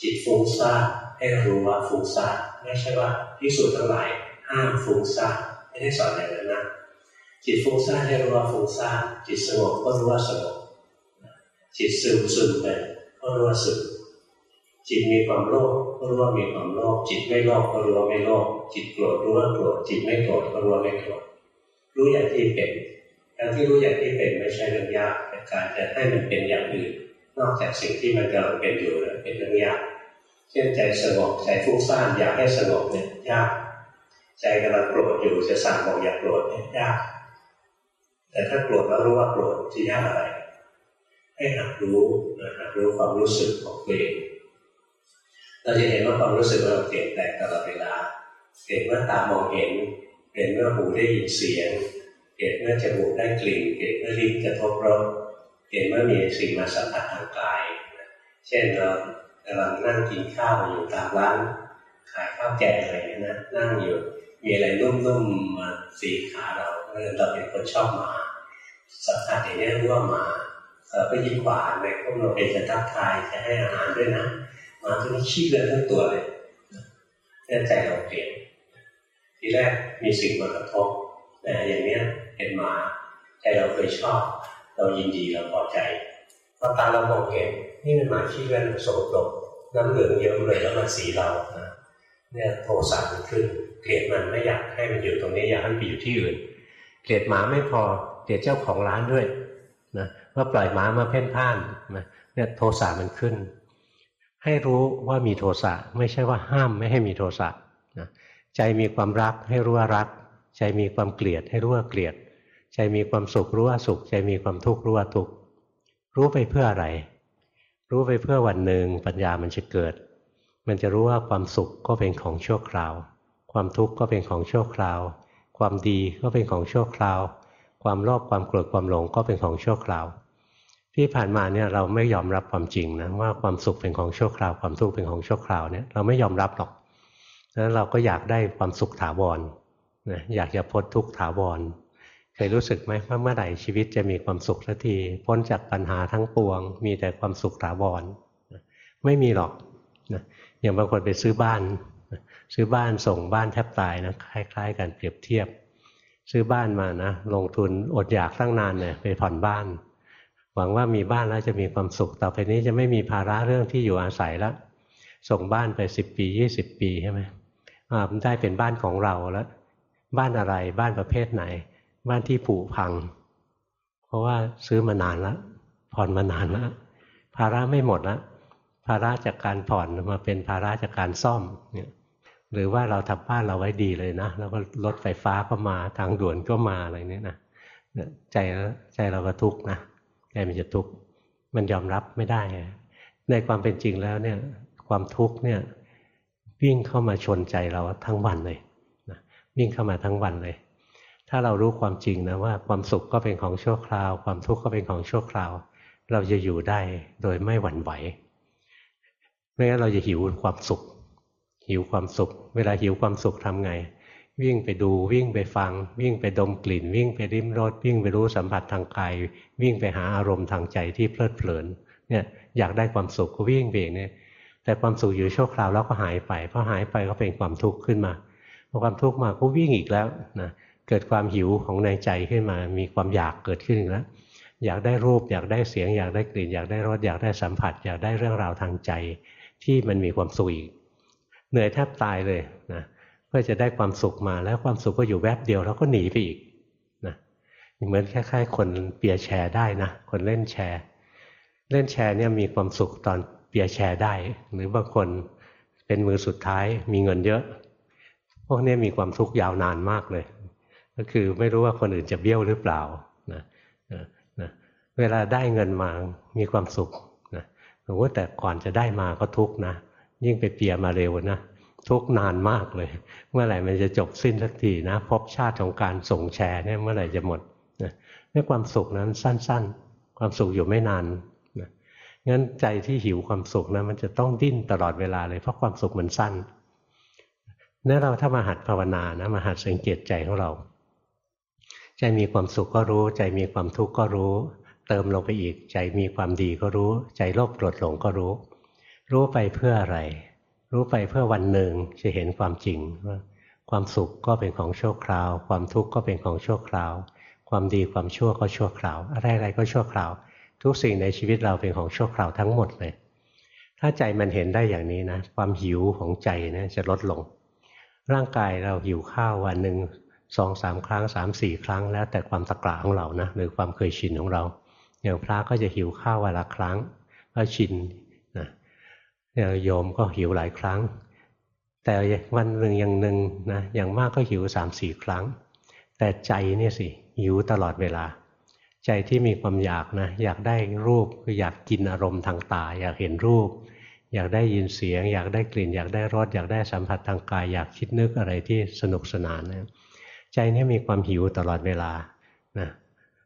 จิตฟุ้งซ่านให้รู้ว่าฟุ้งซ่านไม่ใช่ว่าภิกษุทั้งหลายห้ามฟุ้งซ่านไม่ได้สอนอย่างนั้นนะจิตฟุ้งซ่านให้รู้ว่าฟุ้งซ่านจิตสงบก็รู้ว่าสงบจิตซึมซึมไปก็รู้ว่าซึมจิตมีความโลภ ก็รู้ว่ามีความโลภจิตไม่โลภก็รู้ว่าไม่โลภจิตโกรธรู้ว่าโกรธจิตไม่โกรธก็รู้ว่าไม่โกรธรู้อย่างที่เป็นการที่รู้อย่างที่เป็นไม่ใช่เรื่องยากแต่การจะให้มันเป็นอย่างอื่น นอกจากสิ่งที่มันกำลังเป็นอยู่นะเป็นเรื่องยากเช่นใจสงบใจฟุ้งซ่านอยากให้สงบเนี่ยยากใจกำลังโกรธอยู่จะสั่งบอกอย่าโกรธเนี่ยยาก แต่ถ้าโกรธแล้วรู้ว่าโกรธจะยากอะไร ให้หัดรู้หัดรู้ความรู้สึกของตัวเอง เราจะเห็นว่าความรู้สึกเราเปลี่ยนแปลงตลอดเวลาเปลี่ยนเมื่อตามองเห็นเปลี่ยนเมื่อหูได้ยินเสียงเปลี่ยนเมื่อจมูกได้กลิ่นเปลี่ยนเมื่อลิ้นกระทบรสเปลี่ยนเมื่อมีสิ่งมาสัมผัสทางกาย เช่นเรากำลังนั่งกินข้าวอยู่ตามร้านขายข้าวแกงอะไรเงี้ยนะนั่งอยู่มีอะไรนุ่มๆมาสีขาเราเราเป็นคนชอบหมาสัมผัสอย่างนี้รู้ว่าหมาเราก็ยิ้มหวานในพวกเราเป็นจะทักทายจะให้อาหารด้วยนะ มาตัวนี้ขี้เลือดทั้งตัวเลยเนี่ยใจเราเปลี่ยน ทีแรกมีสิ่งมากระทบแต่อย่างเนี้ยเป็นมาใจเราเคยชอบ เรายินดีเราพอใจพอตาเรามองเห็นนี่มันมาขี้เลือดโสกปน้ำเหลืองเยอะเลยแล้วมาสีเรานะเนี่ยโทสะมันขึ้นเกลียดมันไม่อยากให้มันอยู่ตรงนี้อยากให้มันไปอยู่ที่อื่น เกลียดหมาไม่พอเกลียดเจ้าของร้านด้วยนะว่าปล่อยหมามาเพ่นพ่านนะเนี่ยโทสะมันขึ้น ให้รู้ว่ามีโทสะไม่ใช่ว่าห้ามไม่ให้มีโทสะนะใจมีความรักให้รู้ว่ารัก ใจมีความเกลียดให้รู้ว่าเกลียด ใจมีความสุขรู้ว่าสุข ใจมีความทุกข์รู้ว่าทุกข์รู้ไปเพื่ออะไร รู้ไปเพื่อวันหนึ่งปัญญามันจะเกิด มันจะรู้ว่าความสุขก็เป็นของชั่วคราว ความทุกข์ก็เป็นของชั่วคราว ความดีก็เป็นของชั่วคราว ความโลภความโกรธความหลงก็เป็นของชั่วคราว ที่ผ่านมาเนี่ยเราไม่ยอมรับความจริงนะว่าความสุขเป็นของชั่วคราวความทุกข์เป็นของชั่วคราวเนี่ยเราไม่ยอมรับหรอกแล้วเราก็อยากได้ความสุขถาวรนะอยากจะพ้นทุกข์ถาวรเคยรู้สึกไหมว่าเมื่อไหร่ชีวิตจะมีความสุขสักที พ้นจากปัญหาทั้งปวง มีแต่ความสุขถาวรไม่มีหรอกนะอย่างบางคนไปซื้อบ้าน ซื้อบ้านส่งบ้านแทบตายนะคล้าย ๆ กันเปรียบเทียบ ซื้อบ้านมานะลงทุนอดอยากตั้งนานเนี่ยไปผ่อนบ้าน หวังว่ามีบ้านแล้วจะมีความสุขต่อไปนี้จะไม่มีภาระเรื่องที่อยู่อาศัยแล้วส่งบ้านไปสิบปียี่สิบปีใช่ไหมอ่าได้เป็นบ้านของเราแล้ว บ้านอะไรบ้านประเภทไหน บ้านที่ผุพัง เพราะว่าซื้อมานานแล้วผ่อนมานานแล้วภาระไม่หมดแล้วภาระจากการผ่อนมาเป็นภาระจากการซ่อมเนี่ยหรือว่าเราทำบ้านเราไว้ดีเลยนะแล้วก็รถไฟฟ้าก็มาทางด่วนก็มาอะไรนี้นะใจใจเราก็ทุกข์นะ ใจมันจะทุกข์มันยอมรับไม่ได้ ในความเป็นจริงแล้วเนี่ยความทุกข์เนี่ยวิ่งเข้ามาชนใจเราทั้งวันเลยนะวิ่งเข้ามาทั้งวันเลย ถ้าเรารู้ความจริงนะว่าความสุขก็เป็นของชั่วคราว ความทุกข์ก็เป็นของชั่วคราว เราจะอยู่ได้โดยไม่หวั่นไหวไม่งั้นเราจะหิวความสุข หิวความสุข เวลาหิวความสุขทำไง วิ่งไปดูวิ่งไปฟัง วิ่งไปดมกลิ่น วิ่งไปริมรสวิ่งไปรู้สัมผัสทางกายวิ่งไปหาอารมณ์ทางใจที่เพลิดเพลินเนี่ยอยากได้ความสุขก็วิ่งไปเนี่ยแต่ความสุขอยู่ชั่วคราวแล้วก็หายไปพอหายไปก็เป็นความทุกข์ขึ้นมาพอความทุกข์มาก็วิ่งอีกแล้วนะเกิดความหิวของในใจขึ้นมา มีความอยากเกิดขึ้นอีกแล้วอยากได้รูปอยากได้เสียง อยากได้กลิ่น อยากได้รสอยากได้สัมผัส อยากได้เรื่องราวทางใจ ที่มันมีความสุขอีกเหนื่อยแทบตายเลยนะ พื่อจะได้ความสุขมาแล้วความสุขก็อยู่แวบเดียวแล้วก็หนีไปอีกนะเหมือนคล้ายๆ คนเปียแชร์ได้นะคนเล่นแชร์ เล่นแชร์เนี่ยมีความสุขตอนเปียแชร์ได้ หรือบางคนเป็นมือสุดท้ายมีเงินเยอะ พวกนี้มีความทุกข์ยาวนานมากเลย ก็คือไม่รู้ว่าคนอื่นจะเบี้ยวหรือเปล่านะนะเวลาได้เงินมามีความสุขนะแต่ก่อนจะได้มาก็ทุกข์นะ ยิ่งไปเปียมาเร็วนะ ทุกนานมากเลย เมื่อไหร่มันจะจบสิ้นสักทีนะพบชาติของการส่งแชร์เนี่ยเมื่อไหร่จะหมดนะนี่ความสุขนั้นสั้น ๆ ความสุขอยู่ไม่นานนะงั้นใจที่หิวความสุขนะมันจะต้องดิ้นตลอดเวลาเลยเพราะความสุขมันสั้นนี่เราถ้ามาหัดภาวนานะมาหัดสังเกตใจของเรา ใจมีความสุขก็รู้ ใจมีความทุกข์ก็รู้ เติมลงไปอีก ใจมีความดีก็รู้ ใจโลภโกรธหลงก็รู้ รู้ไปเพื่ออะไร รู้ไปเพื่อวันหนึ่งจะเห็นความจริงว่าความสุขก็เป็นของชั่วคราว ความทุกข์ก็เป็นของชั่วคราว ความดีความชั่วก็ชั่วคราว อะไรๆก็ชั่วคราว ทุกสิ่งในชีวิตเราเป็นของชั่วคราวทั้งหมดเลย ถ้าใจมันเห็นได้อย่างนี้นะ ความหิวของใจนะจะลดลง ร่างกายเราหิวข้าววันหนึ่งสองสามครั้งสามสี่ครั้งแล้วแต่ความตะกร้าของเรานะหรือความเคยชินของเรา อย่างพระก็จะหิวข้าววันละครั้งก็ชิน โยมก็หิวหลายครั้ง แต่วันหนึ่งอย่างหนึ่งนะอย่างมากก็หิวสามสี่ครั้ง แต่ใจเนี่ยสิหิวตลอดเวลา ใจที่มีความอยากนะอยากได้รูปคืออยากกินอารมณ์ทางตา อยากเห็นรูป อยากได้ยินเสียง อยากได้กลิ่น อยากได้รสอยากได้สัมผัสทางกาย อยากคิดนึกอะไรที่สนุกสนานนะใจนี่มีความหิวตลอดเวลานะ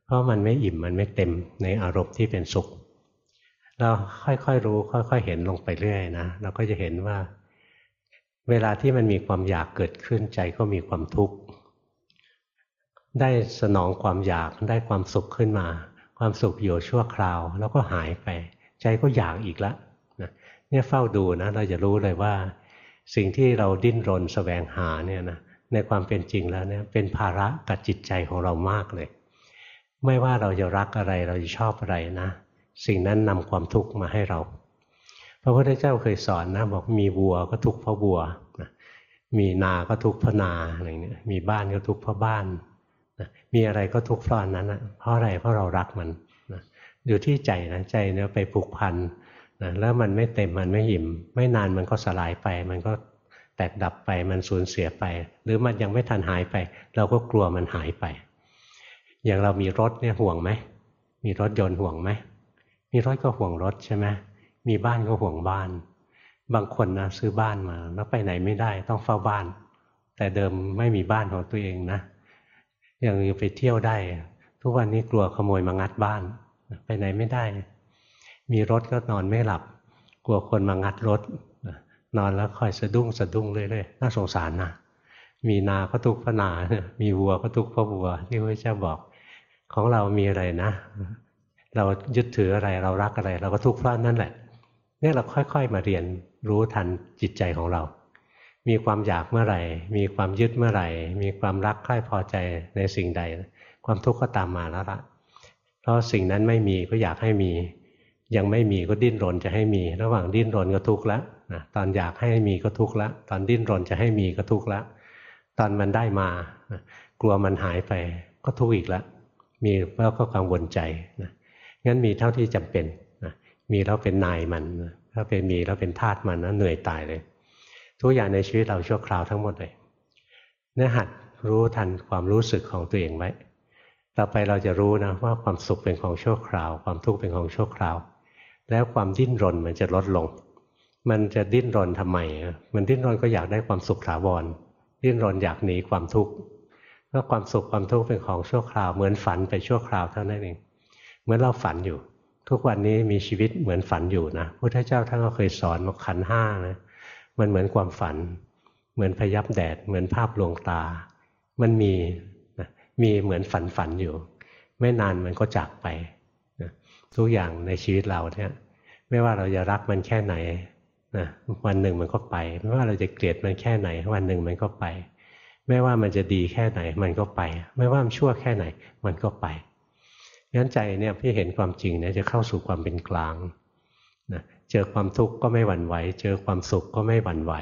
เพราะมันไม่อิ่มมันไม่เต็มในอารมณ์ที่เป็นสุข เราค่อยๆรู้ ค่อยๆเห็นลงไปเรื่อยนะเราก็จะเห็นว่า เวลาที่มันมีความอยากเกิดขึ้นใจก็มีความทุกข์ได้สนองความอยากได้ความสุขขึ้นมา ความสุขอยู่ชั่วคราว แล้วก็หายไป ใจก็อยากอีกแล้วนะเนี่ยเฝ้าดูนะเราจะรู้เลยว่า สิ่งที่เราดิ้นรนสแสวงหาเนี่ยนะในความเป็นจริงแล้วเนี่ยเป็นภาระกับจิตใจของเรามากเลย ไม่ว่าเราจะรักอะไรเราจะชอบอะไรนะ สิ่งนั้นนำความทุกข์มาให้เรา พระพุทธเจ้าเคยสอนนะบอกมีวัวก็ทุกข์เพราะวัวนะมีนาก็ทุกข์เพราะนาอะไรเงี้ยมีบ้านก็ทุกข์เพราะบ้านนะมีอะไรก็ทุกข์เพราะนั้นนะเพราะอะไรเพราะเรารักมันนะอยู่ที่ใจนะใจเนี่ยไปผูกพันนะแล้วมันไม่เต็มมันไม่หิ่มไม่นานมันก็สลายไป มันก็แตกดับไปมันสูญเสียไป หรือมันยังไม่ทันหายไป เราก็กลัวมันหายไป อย่างเรามีรถเนี่ยห่วงไหมมีรถยนต์ห่วงไหม มีรถก็ห่วงรถใช่ไหมมีบ้านก็ห่วงบ้าน บางคนนะซื้อบ้านมา แล้วไปไหนไม่ได้ต้องเฝ้าบ้าน แต่เดิมไม่มีบ้านของตัวเองนะยังไปเที่ยวได้ ทุกวันนี้กลัวขโมยมางัดบ้าน ไปไหนไม่ได้ มีรถก็นอนไม่หลับ กลัวคนมางัดรถ นอนแล้วคอยสะดุ้งสะดุ้งเรื่อยๆน่าสงสารนะมีนาก็ทุกข์เพราะนา มีวัวก็ทุกข์เพราะวัวที่พระเจ้าบอก ของเรามีอะไรนะ เรายึดถืออะไรเรารักอะไร เราก็ทุกข์เพราะนั่นแหละเนี่ยเราค่อย ๆ มาเรียนรู้ทันจิตใจของเรา มีความอยากเมื่อไหร่ มีความยึดเมื่อไหร่ มีความรักใคร่พอใจในสิ่งใด ความทุกข์ก็ตามมาแล้วละเพราะสิ่งนั้นไม่มีก็อยากให้มี ยังไม่มีก็ดิ้นรนจะให้มี ระหว่างดิ้นรนก็ทุกข์ล้วนะตอนอยากให้มีก็ทุกข์ล้วตอนดิ้นรนจะให้มีก็ทุกข์ล้วตอนมันได้มา กลัวมันหายไปก็ทุกข์อีกล้วมีแล้วก็กังวลใจนะ งั้นมีเท่าที่จำเป็นนะมีแล้วเป็นนายมันถ้าเป็นมีแล้วเป็นทาสมันนะเหนื่อยตายเลย ทุกอย่างในชีวิตเราชั่วคราวทั้งหมดเลยเนื้อหัดรู้ทันความรู้สึกของตัวเองไว้ ต่อไปเราจะรู้นะว่าความสุขเป็นของชั่วคราว ความทุกข์เป็นของชั่วคราว แล้วความดิ้นรนมันจะลดลง มันจะดิ้นรนทำไม มันดิ้นรนก็อยากได้ความสุขถาวร ดิ้นรนอยากหนีความทุกข์ก็ความสุขความทุกข์เป็นของชั่วคราว เหมือนฝันไปชั่วคราวเท่านั้นเอง มือนเราฝันอยู่ ทุกวันนี้มีชีวิตเหมือนฝันอยู่นะพุทธเจ้าท่านก็เคยสอนว่าขันห้านะมันเหมือนความฝัน เหมือนพยับแดด เหมือนภาพลวงตา มันมีนะมีเหมือนฝันฝันอยู่ ไม่นานมันก็จากไปนะทุกอย่างในชีวิตเราเนี่ยไม่ว่าเราจะรักมันแค่ไหนนะวันหนึ่งมันก็ไป ไม่ว่าเราจะเกลียดมันแค่ไหน วันหนึ่งมันก็ไป ไม่ว่ามันจะดีแค่ไหน มันก็ไป ไม่ว่ามันชั่วแค่ไหน มันก็ไป งั้นใจเนี่ยพี่เห็นความจริงเนี่ยจะเข้าสู่ความเป็นกลางนะเจอความทุกข์ก็ไม่หวั่นไหว เจอความสุขก็ไม่หวั่นไหว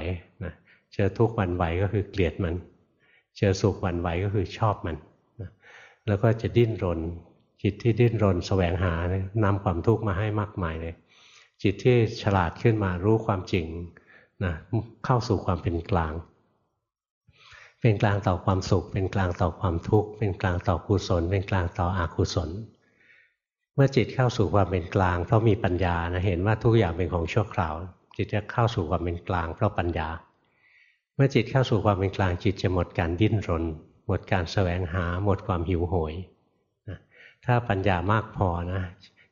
นะเจอทุกข์หวั่นไหวก็คือเกลียดมัน เจอสุขหวั่นไหวก็คือชอบมันนะแล้วก็จะดิ้นรน จิตที่ดิ้นรนสแสวงหานำความทุกข์มาให้มากมายเลย จิตที่ฉลาดขึ้นมารู้ความจริงนะเข้าสู่ความเป็นกลาง เป็นกลางต่อความสุข เป็นกลางต่อความทุกข์ เป็นกลางต่อกุศล เป็นกลางต่ออกุศล เมื่อจิตเข้าสู่ความเป็นกลาง เพราะมีปัญญานะเห็นว่าทุกอย่างเป็นของชั่วคราว จิตจะเข้าสู่ความเป็นกลาง เพราะปัญญา เมื่อจิตเข้าสู่ความเป็นกลางจิตจะหมดการดิ้นรน หมดการแสวงหา หมดความหิวโหยนะถ้าปัญญามากพอนะ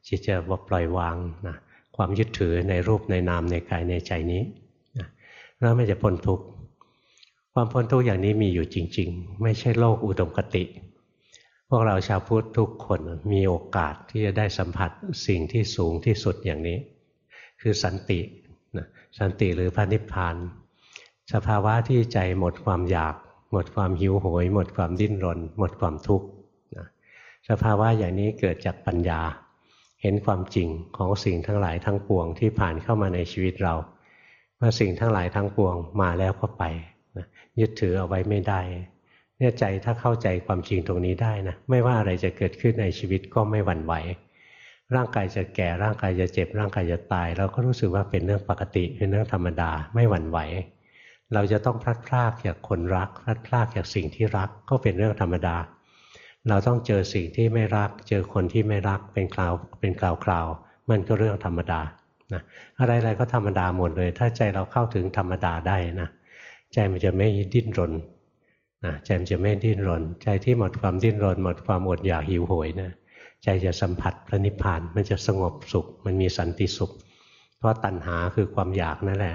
จิตจะปล่อยวางนะความยึดถือในรูปในนามในกายในใจนี้แล้วไมันจะพ้นทุกข์ความพ้นทุกข์อย่างนี้มีอยู่จริง ๆ ไม่ใช่โลกอุดมคติ วกเราชาวพุทธทุกคนมีโอกาสที่จะได้สัมผัสสิ่งที่สูงที่สุดอย่างนี้ คือสันตินะสันติหรือพระนิพพาน สภาวะที่ใจหมดความอยาก หมดความหิวโหย หมดความดิ้นรน หมดความทุกข์นะสภาวะอย่างนี้เกิดจากปัญญา เห็นความจริงของสิ่งทั้งหลายทั้งปวงที่ผ่านเข้ามาในชีวิตเราว่าสิ่งทั้งหลายทั้งปวงมาแล้วก็ไปนะยึดถือเอาไว้ไม่ได้ เนี่ยใจถ้าเข้าใจความจริงตรงนี้ได้นะไม่ว่าอะไรจะเกิดขึ้นในชีวิตก็ไม่หวั่นไหว ร่างกายจะแก่ร่างกายจะเจ็บ ร่างกายจะตาย เราก็รู้สึกว่าเป็นเรื่องปกติเป็นเรื่องธรรมดาไม่หวั่นไหว เราจะต้องพลัดพรากจากคนรักพลัดพรากจากสิ่งที่รักก็เป็นเรื่องธรรมดา เราต้องเจอสิ่งที่ไม่รัก เจอคนที่ไม่รักเป็นคราวเป็นคราวคราวมันก็เรื่องธรรมดานะอะไรๆก็ธรรมดาหมดเลย ถ้าใจเราเข้าถึงธรรมดาได้นะใจมันจะไม่ดิ้นรน นะใจมันจะไม่ดิ้นรน ใจที่หมดความดิ้นรน หมดความอดอยากหิวโหยนะใจจะสัมผัสพระนิพพานมันจะสงบสุข มันมีสันติสุข เพราะตัณหาคือความอยากนั่นแหละ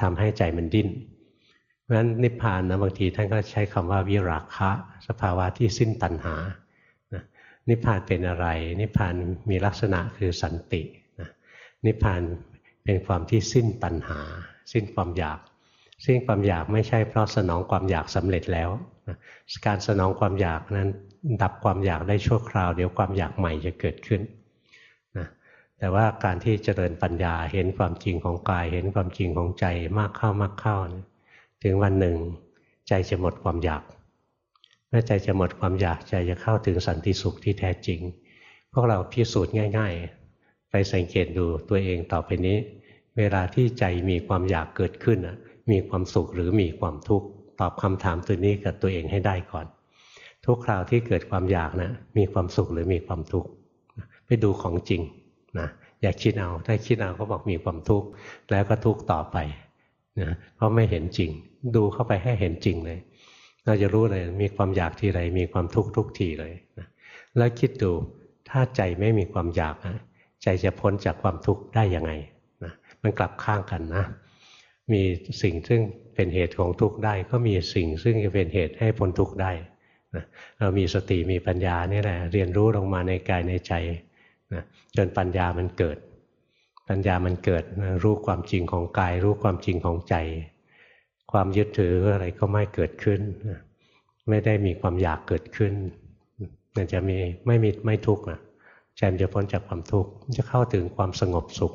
ทำให้ใจมันดิ้นเพราะฉะนั้นนิพพานนะบางทีท่านก็ใช้คำว่าวิราคะ สภาวะที่สิ้นตัณหานิพพานเป็นอะไร นิพพานมีลักษณะคือสันตินิพพานเป็นความที่สิ้นตัณหา สิ้นความอยาก สิ้นความอยากไม่ใช่เพราะสนองความอยากสำเร็จแล้ว การสนองความอยากนั้น ดับความอยากได้ชั่วคราว เดี๋ยวความอยากใหม่จะเกิดขึ้นนะแต่ว่าการที่เจริญปัญญาเห็นความจริงของกาย เห็นความจริงของใจมากเข้ามากเข้านะถึงวันหนึ่ง ใจจะหมดความอยากเมื่อใจจะหมดความอยากใจจะเข้าถึงสันติสุขที่แท้จริง พวกเราพิสูจน์ง่าย ๆ ไปสังเกตดูตัวเองต่อไปนี้ เวลาที่ใจมีความอยากเกิดขึ้น มีความสุขหรือมีความทุกข์ตอบคำถามตัวนี้กับตัวเองให้ได้ก่อน ทุกคราวที่เกิดความอยากนะ มีความสุขหรือมีความทุกข์ไปดูของจริงนะอยากคิดเอาถ้าคิดเอาก็บอกมีความทุกข์แล้วก็ทุกข์ต่อไปนะเพราะไม่เห็นจริง ดูเข้าไปให้เห็นจริงเลยเราจะรู้เลยมีความอยากทีไรมีความทุกข์ทุกทีเลยนะแล้วคิดดูถ้าใจไม่มีความอยากนะใจจะพ้นจากความทุกข์ได้ยังไงนะมันกลับข้างกันนะ มีสิ่งซึ่งเป็นเหตุของทุกข์ได้ ก็มีสิ่งซึ่งจะเป็นเหตุให้พ้นทุกข์ได้นะเรามีสติมีปัญญานี่แหละเรียนรู้ลงมาในกายในใจนะจนปัญญามันเกิด ปัญญามันเกิดนะรู้ความจริงของกาย รู้ความจริงของใจ ความยึดถืออะไรก็ไม่เกิดขึ้นนะไม่ได้มีความอยากเกิดขึ้นมันจะมีไม่มีไม่ทุกข์นะใจมันจะพ้นจากความทุกข์จะเข้าถึงความสงบสุข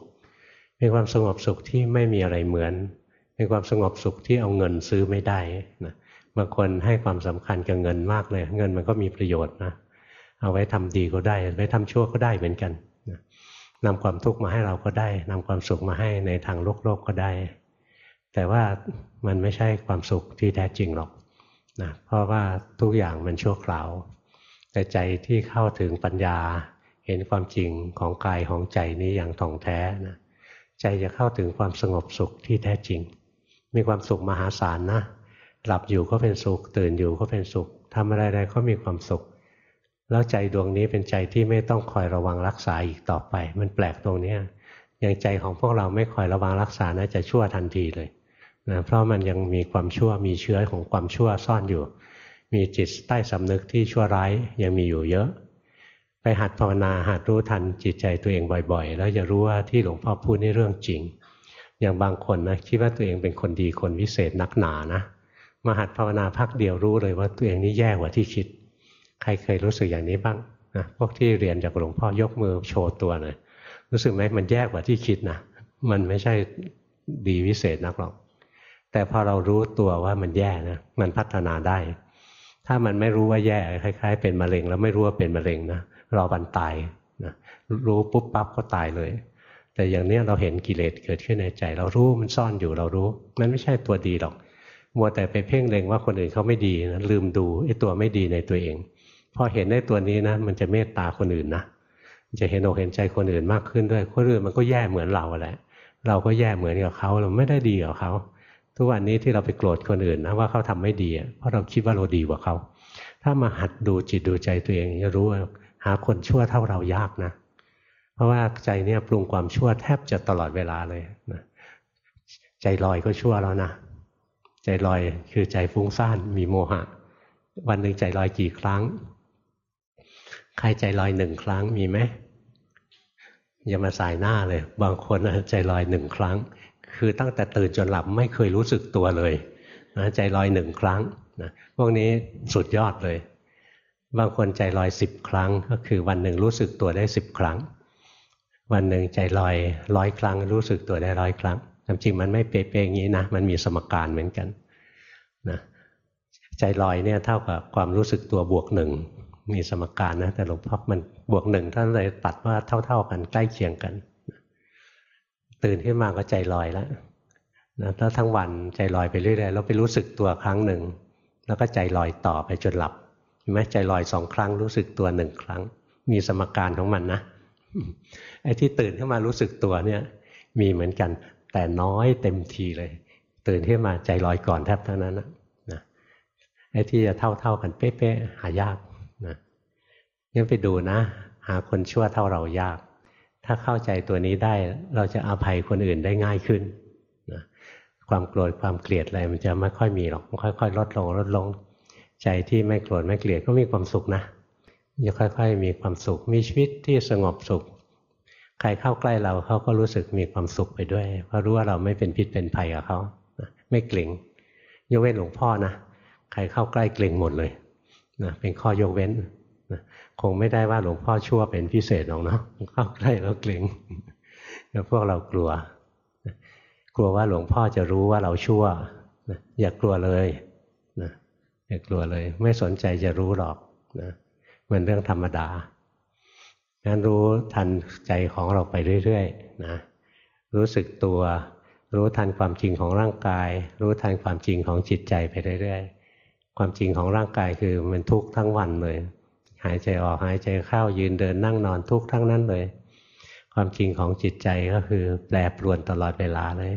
เป็นความสงบสุขที่ไม่มีอะไรเหมือน เป็นความสงบสุขที่เอาเงินซื้อไม่ได้นะบางคนให้ความสำคัญกับเงินมากเลย เงินมันก็มีประโยชน์นะ เอาไว้ทำดีก็ได้ ไว้ทำชั่วก็ได้เหมือนกันนะนำความทุกข์มาให้เราก็ได้นำความสุขมาให้ในทางโลกโลกก็ได้ แต่ว่ามันไม่ใช่ความสุขที่แท้จริงหรอกนะเพราะว่าทุกอย่างมันชั่วคราว แต่ใจที่เข้าถึงปัญญาเห็นความจริงของกายของใจนี้อย่างท่องแท้นะ ใจจะเข้าถึงความสงบสุขที่แท้จริง มีความสุขมหาศาลนะ หลับอยู่ก็เป็นสุข ตื่นอยู่ก็เป็นสุขทำอะไรๆก็มีความสุข แล้วใจดวงนี้เป็นใจที่ไม่ต้องคอยระวังรักษาอีกต่อไป มันแปลกตรงนี้อย่างใจของพวกเราไม่คอยระวังรักษานะจะชั่วทันทีเลยนะเพราะมันยังมีความชั่วมีเชื้อของความชั่วซ่อนอยู่ มีจิตใต้สำนึกที่ชั่วร้ายยังมีอยู่เยอะ หัดภาวนาหัดรู้ทันจิตใจตัวเองบ่อยๆ แล้วจะรู้ว่าที่หลวงพ่อพูดนี่เรื่องจริง อย่างบางคนนะคิดว่าตัวเองเป็นคนดีคนวิเศษนักหนานะมาหัดภาวนาพักเดียวรู้เลยว่าตัวเองนี่แย่กว่าที่คิด ใครเคยรู้สึกอย่างนี้บ้างนะพวกที่เรียนจากหลวงพ่อยกมือโชว์ตัวหน่อยรู้สึกไหมมันแย่กว่าที่คิดนะมันไม่ใช่ดีวิเศษนักหรอก แต่พอเรารู้ตัวว่ามันแย่นะมันพัฒนาได้ ถ้ามันไม่รู้ว่าแย่คล้าย ๆ เป็นมะเร็งแล้วไม่รู้ว่าเป็นมะเร็งนะ รอบันตายนะรู้ปุ๊บปั๊บก็ตายเลย แต่อย่างนี้เราเห็นกิเลสเกิดขึ้นในใจ เรารู้มันซ่อนอยู่เรารู้ มันไม่ใช่ตัวดีหรอก มัวแต่ไปเพ่งเล็งว่าคนอื่นเขาไม่ดีนะลืมดูไอ้ตัวไม่ดีในตัวเอง พอเห็นในตัวนี้นะ มันจะเมตตาคนอื่นนะจะเห็นอกเห็นใจคนอื่นมากขึ้นด้วย คนอื่นมันก็แย่เหมือนเราแหละ เราก็แย่เหมือนกับเขาเราไม่ได้ดีกับเขา ทุกวันนี้ที่เราไปโกรธคนอื่นนะว่าเขาทำไม่ดีเพราะเราคิดว่าเราดีกว่าเขา ถ้ามาหัดดูจิตดูใจตัวเองจะรู้ว่าาคนชั่วเท่าเรายากนะ เพราะว่าใจเนี่ยปรุงความชั่วแทบจะตลอดเวลาเลยนะใจลอยก็ชั่วแล้วนะ ใจลอยคือใจฟุ้งซ่านมีโมหะ วันหนึ่งใจลอยกี่ครั้ง ใครใจลอยหนึ่งครั้งมีไหมอย่ามาสายหน้าเลย บางคนใจลอยหนึ่งครั้ง คือตั้งแต่ตื่นจนหลับไม่เคยรู้สึกตัวเลยนะใจลอยหนึ่งครั้งนะพวกนี้สุดยอดเลย บางคนใจลอยสิบครั้ง ก็คือวันหนึ่งรู้สึกตัวได้สิบครั้ง วันหนึ่งใจลอยร้อยครั้ง รู้สึกตัวได้ร้อยครั้งจริงมันไม่เป๊ะๆอย่างนี้นะมันมีสมการเหมือนกันนะใจลอยเนี่ยเท่ากับความรู้สึกตัวบวกหนึ่งมีสมการนะแต่หลวงพ่อมันบวกหนึ่งท่านเลยตัดว่าเท่า ๆกันใกล้เคียงกัน ตื่นขึ้นมาก็ใจลอยแล้วนะถ้าทั้งวันใจลอยไปเรื่อยๆแล้วไปรู้สึกตัวครั้งหนึ่งแล้วก็ใจลอยต่อไปจนหลับ ห็นไหมใจลอยสองครั้งรู้สึกตัวหนึ่งครั้ง มีสมการของมันนะไอ้ที่ตื่นขึ้นมารู้สึกตัวเนี่ย มีเหมือนกัน แต่น้อยเต็มทีเลย ตื่นขึ้นมาใจลอยก่อนแทบเท่านั้นนะนะไอ้ที่จะเท่าเท่ากันเป๊ะๆหายากนะงั้นไปดูนะ หาคนชั่วเท่าเรายาก ถ้าเข้าใจตัวนี้ได้เราจะอภัยคนอื่นได้ง่ายขึ้นนะความโกรธความเกลียดอะไรมันจะไม่ค่อยมีหรอกค่อยๆลดลงลดลง ใจที่ไม่โกรธไม่เกลียดก็มีความสุขนะจะค่อย ๆ มีความสุข มีชีวิตที่สงบสุข ใครเข้าใกล้เราเขาก็รู้สึกมีความสุขไปด้วยเพราะรู้ว่าเราไม่เป็นพิษเป็นภัยกับเขาไม่เกรงยกเว้นหลวงพ่อนะใครเข้าใกล้เกรงหมดเลยนะเป็นข้อยกเว้นนะคงไม่ได้ว่าหลวงพ่อชั่วเป็นพิเศษหรอกเนาะเข้าใกล้แล้วเกรงแล้วพวกเรากลัว กลัวว่าหลวงพ่อจะรู้ว่าเราชั่วอย่ากกลัวเลย อย่ากลัวเลย ไม่สนใจจะรู้หรอกนะมันเรื่องธรรมดางั้นรู้ทันใจของเราไปเรื่อยๆนะรู้สึกตัว รู้ทันความจริงของร่างกาย รู้ทันความจริงของจิตใจไปเรื่อยๆ ความจริงของร่างกายคือมันทุกข์ทั้งวันเลย หายใจออกหายใจเข้ายืนเดินนั่งนอนทุกข์ทั้งนั้นเลย ความจริงของจิตใจก็คือแปรปรวนตลอดเวลาเลย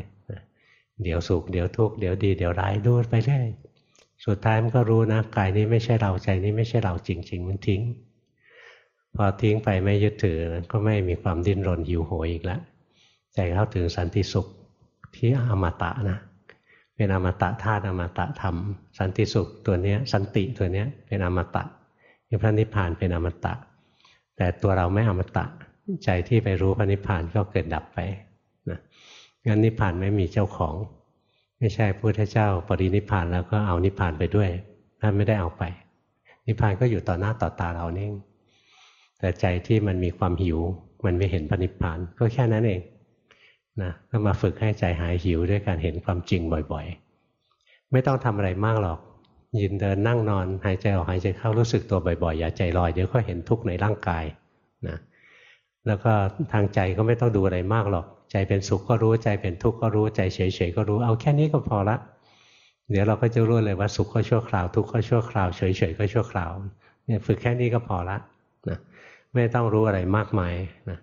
เดี๋ยวสุขเดี๋ยวทุกข์เดี๋ยวดีเดี๋ยวร้ายดูไปเรื่อย สุดท้ายมันก็รู้นะกายนี้ไม่ใช่เราใจนี้ไม่ใช่เราจริง ๆ มันทิ้ง พอทิ้งไปไม่ยึดถือก็ไม่มีความดิ้นรนหิวโหยอีกแล้วใจเข้าถึงสันติสุขที่อมตะนะ เป็นอมตะธาตุอมตะธรรม สันติสุขตัวเนี้ย สันติตัวเนี้ยเป็นอมตะพระนิพพานเป็นอมตะ แต่ตัวเราไม่อมตะใจที่ไปรู้พระนิพพานก็เกิดดับไปนะงั้นนิพพานไม่มีเจ้าของ ไม่ใช่พุทธเจ้าปรินิพานแล้วก็เอานิพานไปด้วยท่านไม่ได้เอาไป นิพานก็อยู่ต่อหน้าต่อตาเรานี่แต่ใจที่มันมีความหิว มันไม่เห็นพระนิพานก็แค่นั้นเองนะก็มาฝึกให้ใจหายหิวด้วยการเห็นความจริงบ่อยๆ ไม่ต้องทำอะไรมากหรอก ยืนเดินนั่งนอนหายใจออกหายใจเข้ารู้สึกตัวบ่อยๆ อย่าใจลอยเดี๋ยวก็เห็นทุกข์ในร่างกายนะแล้วก็ทางใจก็ไม่ต้องดูอะไรมากหรอก ใจเป็นสุขก็รู้ใจเป็นทุกข์ก็รู้ใจเฉยๆก็รู้เอาแค่นี้ก็พอละ เดี๋ยวเราก็จะรู้เลยว่าสุขก็ชั่วคราวทุกข์ก็ชั่วคราวเฉยๆก็ชั่วคราวเนี่ยฝึกแค่นี้ก็พอละนะไม่ต้องรู้อะไรมากมายนะ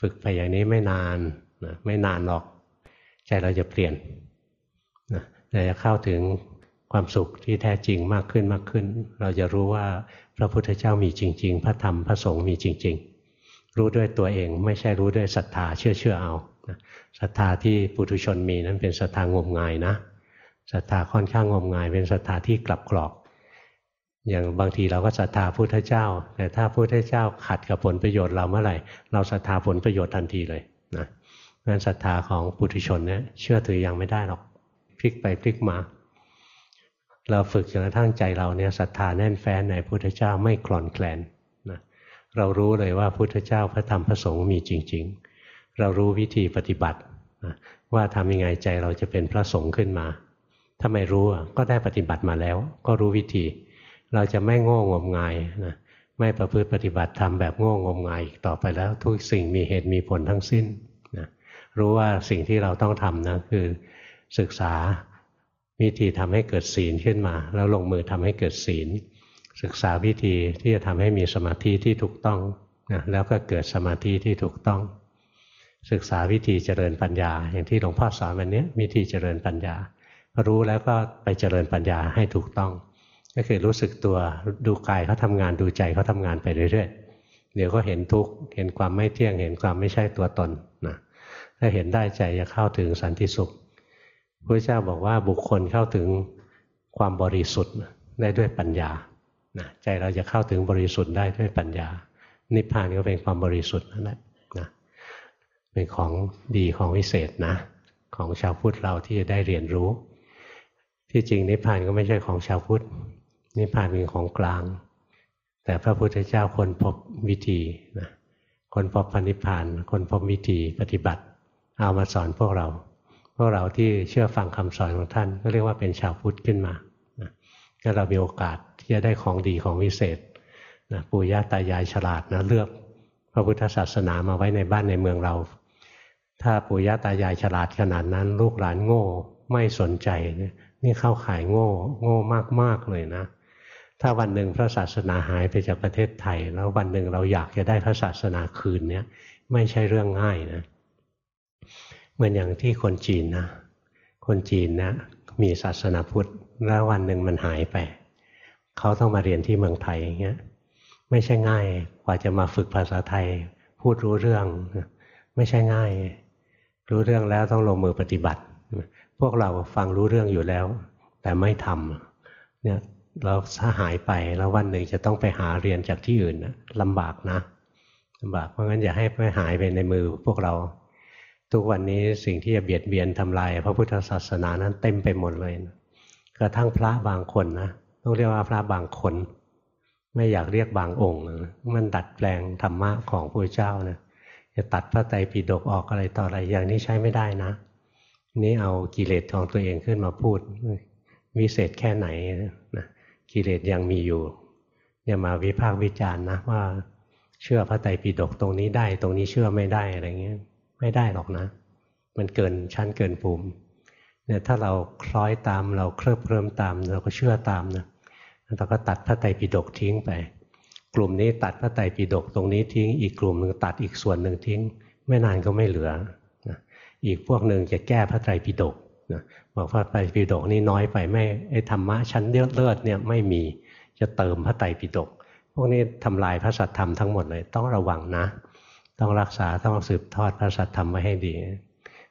ฝึกไปอย่างนี้ไม่นานนะไม่นานหรอก ใจเราจะเปลี่ยนนะเราจะเข้าถึงความสุขที่แท้จริงมากขึ้นมากขึ้น เราจะรู้ว่าพระพุทธเจ้ามีจริง ๆ พระธรรมพระสงฆ์มีจริง ๆ รู้ด้วยตัวเองไม่ใช่รู้ด้วยศรัทธาเชื่อเชื่อเอา ศรัทธาที่ปุถุชนมีนั้นเป็นศรัทธางมงายนะศรัทธาค่อนข้างงมงาย เป็นศรัทธาที่กลับกรอก อย่างบางทีเราก็ศรัทธาพุทธเจ้า แต่ถ้าพุทธเจ้าขัดกับผลประโยชน์เราเมื่อไหร่ เราศรัทธาผลประโยชน์ทันทีเลยนะงั้นศรัทธาของปุถุชนเนี่ยเชื่อถือยังไม่ได้หรอกพลิกไปพลิกมา เราฝึกจนกระทั่งใจเราเนี่ยศรัทธาแน่นแฟ้นในพุทธเจ้าไม่คลอนแคลนนะเรารู้เลยว่าพุทธเจ้าพระธรรมพระสงฆ์มีจริง ๆ เรารู้วิธีปฏิบัติว่าทำยังไงใจเราจะเป็นพระสงฆ์ขึ้นมาถ้าไม่รู้ก็ได้ปฏิบัติมาแล้ว ก็รู้วิธี เราจะไม่โง่งมงายนะไม่ประพฤติปฏิบัติธรรมแบบโง่งมงายอีกต่อไปแล้ว ทุกสิ่งมีเหตุมีผลทั้งสิ้นนะรู้ว่าสิ่งที่เราต้องทำนะคือศึกษาวิธีทำให้เกิดศีลขึ้นมา แล้วลงมือทำให้เกิดศีล ศึกษาวิธีที่จะทำให้มีสมาธิที่ถูกต้องนะแล้วก็เกิดสมาธิที่ถูกต้อง ศึกษาวิธีเจริญปัญญา อย่างที่หลวงพ่อสอนวันนี้วิธีเจริญปัญญารู้แล้วก็ไปเจริญปัญญาให้ถูกต้อง ก็คือรู้สึกตัวดูกายเขาทำงานดูใจเขาทำงานไปเรื่อยๆเดี๋ยวก็เห็นทุกข์เห็นความไม่เที่ยงเห็นความไม่ใช่ตัวตนนะถ้าเห็นได้ใจจะเข้าถึงสันติสุขพระเจ้าบอกว่าบุคคลเข้าถึงความบริสุทธิ์ได้ด้วยปัญญานะใจเราจะเข้าถึงบริสุทธิ์ได้ด้วยปัญญา นิพพานก็เป็นความบริสุทธิ์นั่นแหละนะ เป็นของดีของวิเศษนะ ของชาวพุทธเราที่จะได้เรียนรู้ ที่จริงนิพพานก็ไม่ใช่ของชาวพุทธนิพพานเป็นของกลาง แต่พระพุทธเจ้าคนพบวิธีนะคนพบพันิพพาน คนพบวิธีปฏิบัติ เอามาสอนพวกเรา พวกเราที่เชื่อฟังคำสอนของท่าน ก็เรียกว่าเป็นชาวพุทธขึ้นมาก็เรามีโอกาสที่จะได้ของดีของวิเศษนะปู่ย่าตายายฉลาดนะเลือกพระพุทธศาสนามาไว้ในบ้านในเมืองเรา ถ้าปู่ย่าตายายฉลาดขนาดนั้น ลูกหลานโง่ไม่สนใจนี่เข้าขายโง่ โง่มากๆเลยนะ ถ้าวันหนึ่งพระศาสนาหายไปจากประเทศไทย แล้ววันหนึ่งเราอยากจะได้พระศาสนาคืนเนี้ยไม่ใช่เรื่องง่ายนะเหมือนอย่างที่คนจีนนะคนจีนนะมีศาสนาพุทธแล้ววันหนึ่งมันหายไป เขาต้องมาเรียนที่เมืองไทยอย่างเงี้ยไม่ใช่ง่ายกว่าจะมาฝึกภาษาไทย พูดรู้เรื่อง ไม่ใช่ง่าย รู้เรื่องแล้วต้องลงมือปฏิบัติ พวกเราฟังรู้เรื่องอยู่แล้ว แต่ไม่ทำเนี่ยเราถ้าหายไปแล้ววันหนึ่งจะต้องไปหาเรียนจากที่อื่นนะลำบากนะลำบากเพราะงั้นอย่าให้ไปหายไปในมือพวกเรา ทุกวันนี้สิ่งที่จะเบียดเบียนทำลายพระพุทธศาสนานั้นเต็มไปหมดเลยนะกระทั่งพระบางคนนะต้องเรียกว่าพระบางคน ไม่อยากเรียกบางองค์นะมันดัดแปลงธรรมะของพระเจ้านะ จะตัดพระไตรปิฎกออกอะไรต่ออะไรอย่างนี้ใช้ไม่ได้นะ นี่เอากิเลสของตัวเองขึ้นมาพูดวิเศษแค่ไหนนะกิเลสยังมีอยู่อย่ามาวิพากษ์วิจารณ์นะว่าเชื่อพระไตรปิฎกตรงนี้ได้ ตรงนี้เชื่อไม่ได้อะไรเงี้ย ไม่ได้หรอกนะ มันเกินชั้นเกินภูมิเนี่ยถ้าเราคล้อยตามเราเคลิบเคลิ้มตาม เราก็เชื่อตามนะเราก็ตัดพระไตรปิฎกทิ้งไป กลุ่มนี้ตัดพระไตรปิฎกตรงนี้ทิ้ง อีกกลุ่มหนึ่งตัดอีกส่วนหนึ่งทิ้ง ไม่นานก็ไม่เหลือนะอีกพวกหนึ่งจะแก้พระไตรปิฎกนะบอกพระไตรปิฎกนี่น้อยไปไม่ไอ้ธรรมะชั้นเลือดเลือดเนี่ยไม่มีจะเติมพระไตรปิฎกพวกนี้ทำลายพระสัทธรรมทั้งหมดเลยต้องระวังนะ ต้องรักษาต้องสืบทอดพระสัทธรรมไว้ให้ดี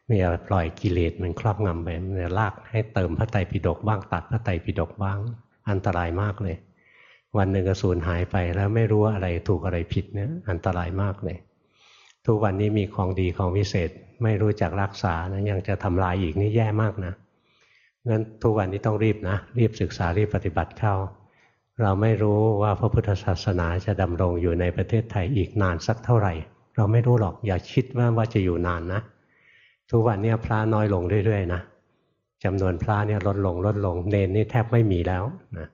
ไม่อย่าปล่อยกิเลสมันครอบงำไปมันจะลากให้เติมพระไตรปิฎกบ้างตัดพระไตรปิฎกบ้างอันตรายมากเลย วันหนึ่งกระสูญหายไปแล้วไม่รู้อะไรถูกอะไรผิดเนี่ยอันตรายมากเลย ทุกวันนี้มีของดีของวิเศษ ไม่รู้จักรักษานะยังจะทำลายอีกนี่แย่มากนะงั้นทุกวันนี้ต้องรีบนะ รีบศึกษารีบปฏิบัติเข้า เราไม่รู้ว่าพระพุทธศาสนาจะดำรงอยู่ในประเทศไทยอีกนานสักเท่าไหร่ เราไม่รู้หรอกอย่าคิดว่าว่าจะอยู่นานนะ ทุกวันนี้พระน้อยลงเรื่อยๆนะจำนวนพระเนี่ยลดลงลดลงเนนนี่แทบไม่มีแล้วนะ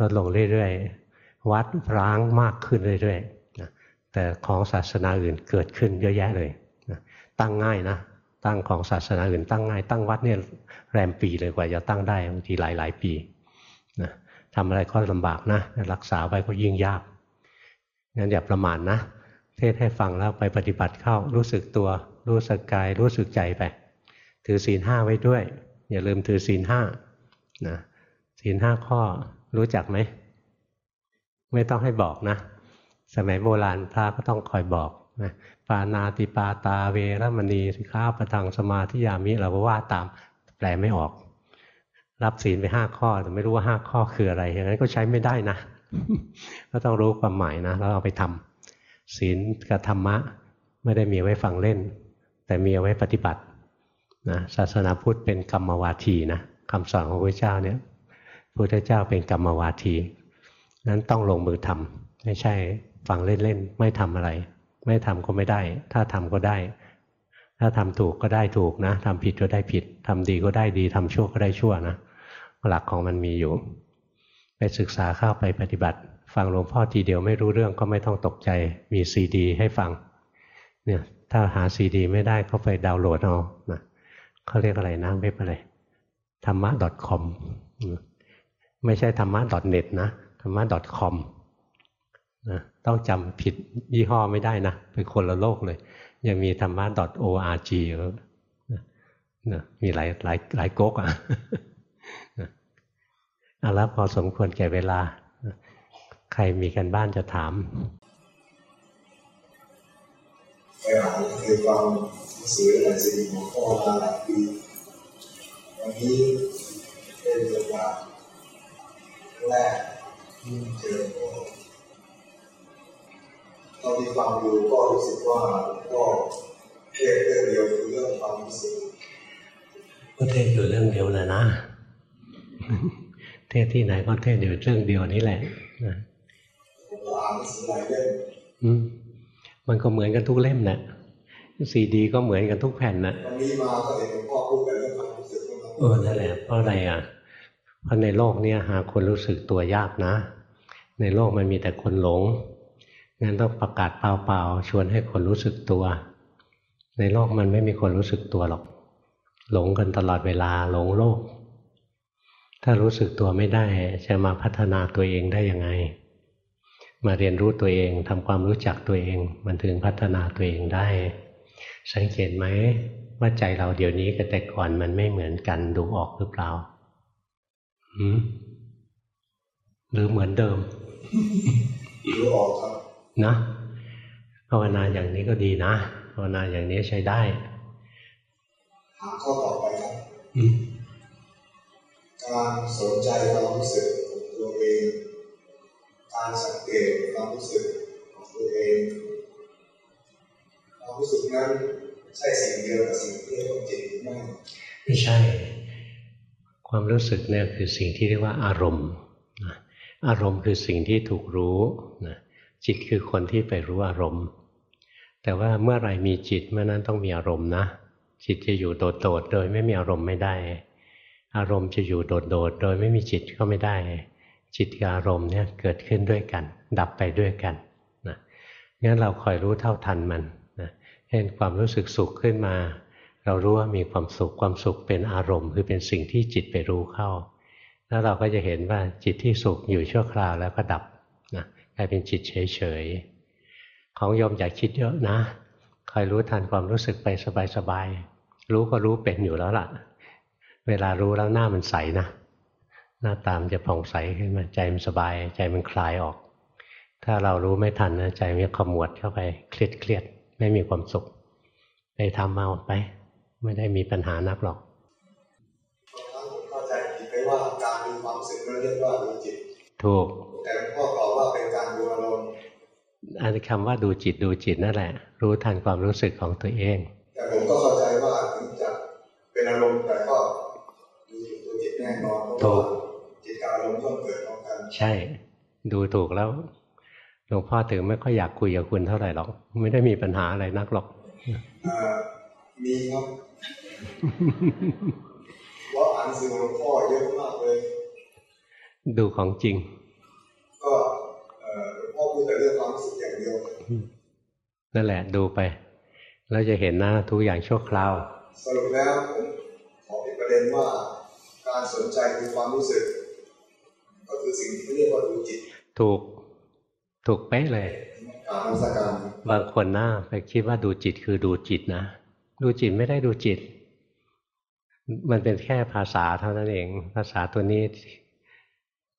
ลดลงเรื่อยๆ วัดร้างมากขึ้นเรื่อยๆนะแต่ของศาสนาอื่นเกิดขึ้นเยอะแยะเลยนะตั้งง่ายนะตั้งของศาสนาอื่นตั้งง่าย ตั้งวัดเนี่ยแรมปีเลยกว่าจะตั้งได้บางทีหลายๆปีนะทำอะไรก็ลำบากนะ รักษาไว้ก็ยิ่งยากงั้นอย่าประมาทนะเทศให้ฟังแล้วไปปฏิบัติเข้ารู้สึกตัว รู้สึกกายรู้สึกใจไป ถือศีลห้าไว้ด้วย อย่าลืมถือศีลห้านะศีลห้าข้อ รู้จักไหม ไม่ต้องให้บอกนะ สมัยโบราณพระก็ต้องคอยบอกนะปานาติปาตาเวรมณีสิข้าประทังสมาธิยามิเราก็ว่าตามแปลไม่ออก รับศีลไปห้าข้อ แต่ไม่รู้ว่าห้าข้อคืออะไรอย่างนั้นก็ใช้ไม่ได้นะ ก็ต้องรู้ความหมายนะแล้วเอาไปทำศีลกับธรรมะไม่ได้มีไว้ฟังเล่น แต่มีเอาไว้ปฏิบัตินะศาสนาพุทธเป็นกรรมวาทีนะคำสอนของพระเจ้าเนี่ย พระพุทธเจ้าเป็นกรรมวาทีนั้นต้องลงมือทำไม่ใช่ฟังเล่นๆไม่ทำอะไร ไม่ทำก็ไม่ได้ ถ้าทำก็ได้ ถ้าทำถูกก็ได้ถูกนะทำผิดก็ได้ผิดทำดีก็ได้ดีทำชั่วก็ได้ชั่วนะหลักของมันมีอยู่ ไปศึกษาเข้าไปปฏิบัติ ฟังหลวงพ่อทีเดียวไม่รู้เรื่องก็ไม่ต้องตกใจมีซีดี ให้ฟังเนี่ยถ้าหาซีดี ไม่ได้ก็ไปดาวน์โหลดเอานะเขาเรียกอะไรนะเว็บอะไรธรรมะ .com ไม่ใช่ธรรมะ .net นะธรรมะ .com นะต้องจำผิดยี่ห้อไม่ได้นะเป็นคนละโลกเลย ยังมีธรรมะ .org นะมีหลายหลายหลายก๊กอะเอาละพอสมควรแก่เวลา ใครมีกันบ้านจะถามไปหาเคยฟังหนังสืออะไรสิ่งของพ่อมาหลายปีวันนี้เป็นโอกาส แรกเจอพ่อตอนที่ฟังดูก็รู้สึกว่าก็เทศเรื่องเดียวคือเรื่องความรู้สึกก็เทศอยู่เรื่องเดียวแหละนะ เทศที่ไหนก็เทศอยู่เรื่องเดียวนี้แหละนะอ่านหนังสือหลายเล่มมันก็เหมือนกันทุกเล่มนะซีดีก็เหมือนกันทุกแผ่นนะวันนี้มาก็เห็นพ่อพูดกันเรื่องความรู้สึกเออนั่นแหละเพราะอะไรอะ เพราะในโลกนี้หาคนรู้สึกตัวยากนะ ในโลกมันมีแต่คนหลงงั้นต้องประกาศเปล่าๆชวนให้คนรู้สึกตัว ในโลกมันไม่มีคนรู้สึกตัวหรอก หลงกันตลอดเวลาหลงโลก ถ้ารู้สึกตัวไม่ได้จะมาพัฒนาตัวเองได้ยังไง มาเรียนรู้ตัวเองทำความรู้จักตัวเอง มันถึงพัฒนาตัวเองได้ สังเกตไหมว่าใจเราเดี๋ยวนี้กับแต่ก่อนมันไม่เหมือนกันดูออกหรือเปล่า หืมหรือเหมือนเดิมดูออกครับ นะภาวนาอย่างนี้ก็ดีนะภาวนาอย่างนี้ใช้ได้ถามข้อต่อไปครับการสนใจความรู้สึกของตัวเองการสังเกตความรู้สึกของตัวเองความรู้สึกนั้นใช่สิ่งเดียวกับสิ่งที่เรียกว่าจิตหรือไม่ไม่ใช่ ความรู้สึกเนี่ยคือสิ่งที่เรียกว่าอารมณ์ อารมณ์คือสิ่งที่ถูกรู้นะจิตคือคนที่ไปรู้อารมณ์ แต่ว่าเมื่อไรมีจิตเมื่อนั้นต้องมีอารมณ์นะ จิตจะอยู่โดดๆโดยไม่มีอารมณ์ไม่ได้ อารมณ์จะอยู่โดดๆโดยไม่มีจิตก็ไม่ได้ จิตกับอารมณ์เนี่ยเกิดขึ้นด้วยกัน ดับไปด้วยกันนะงั้นเราคอยรู้เท่าทันมันนะเห็นความรู้สึกสุขขึ้นมา เรารู้ว่ามีความสุขความสุขเป็นอารมณ์ คือเป็นสิ่งที่จิตไปรู้เข้า แล้วเราก็จะเห็นว่าจิตที่สุขอยู่ชั่วคราวแล้วก็ดับนะกลายเป็นจิตเฉยๆของโยมอยากคิดเยอะนะคอยรู้ทันความรู้สึกไปสบายๆรู้ก็รู้เป็นอยู่แล้วล่ะ เวลารู้แล้วหน้ามันใสนะหน้าตามจะผ่องใสขึ้นมาใจมันสบาย ใจมันคลายออก ถ้าเรารู้ไม่ทันนะใจมันขมวดเข้าไปเครียดเครียดไม่มีความสุขไปทำเอาไป ไม่ได้มีปัญหานักหรอกเข้าใจผิดไปว่าการมีความสุขเรียกว่าดูจิต ถูก แต่พ่อบอกว่าเป็นการดูอารมณ์อันคำว่าดูจิตดูจิตนั่นแหละ รู้ทันความรู้สึกของตัวเอง แต่ผมก็เข้าใจว่าถึงจะเป็นอารมณ์แต่ก็ดูตัวจิตแน่นอนเพราะว่าจิตกับอารมณ์ต้องเกิดพร้อมกันใช่ ดูถูกแล้วหลวงพ่อถึงไม่ค่อยอยากคุยกับคุณเท่าไหร่หรอก ไม่ได้มีปัญหาอะไรนักหรอกมีครับ ว่าอ่านสื่อหลวงพ่อเยอะมากเลย ดูของจริง ก็พ่อพูดแต่เรื่องความรู้สึกอย่างเดียว นั่นแหละดูไป แล้วจะเห็นหน้าทุกอย่างชั่วคราว สรุปแล้วผมขอเป็นประเด็นว่าการสนใจคือความรู้สึก ก็คือสิ่งที่เรียกว่าดูจิต ถูกถูกเป๊ะเลยการสการบางคนหน้าไปคิดว่าดูจิตคือดูจิตนะ ดูจิตไม่ได้ดูจิต มันเป็นแค่ภาษาเท่านั้นเอง ภาษาตัวนี้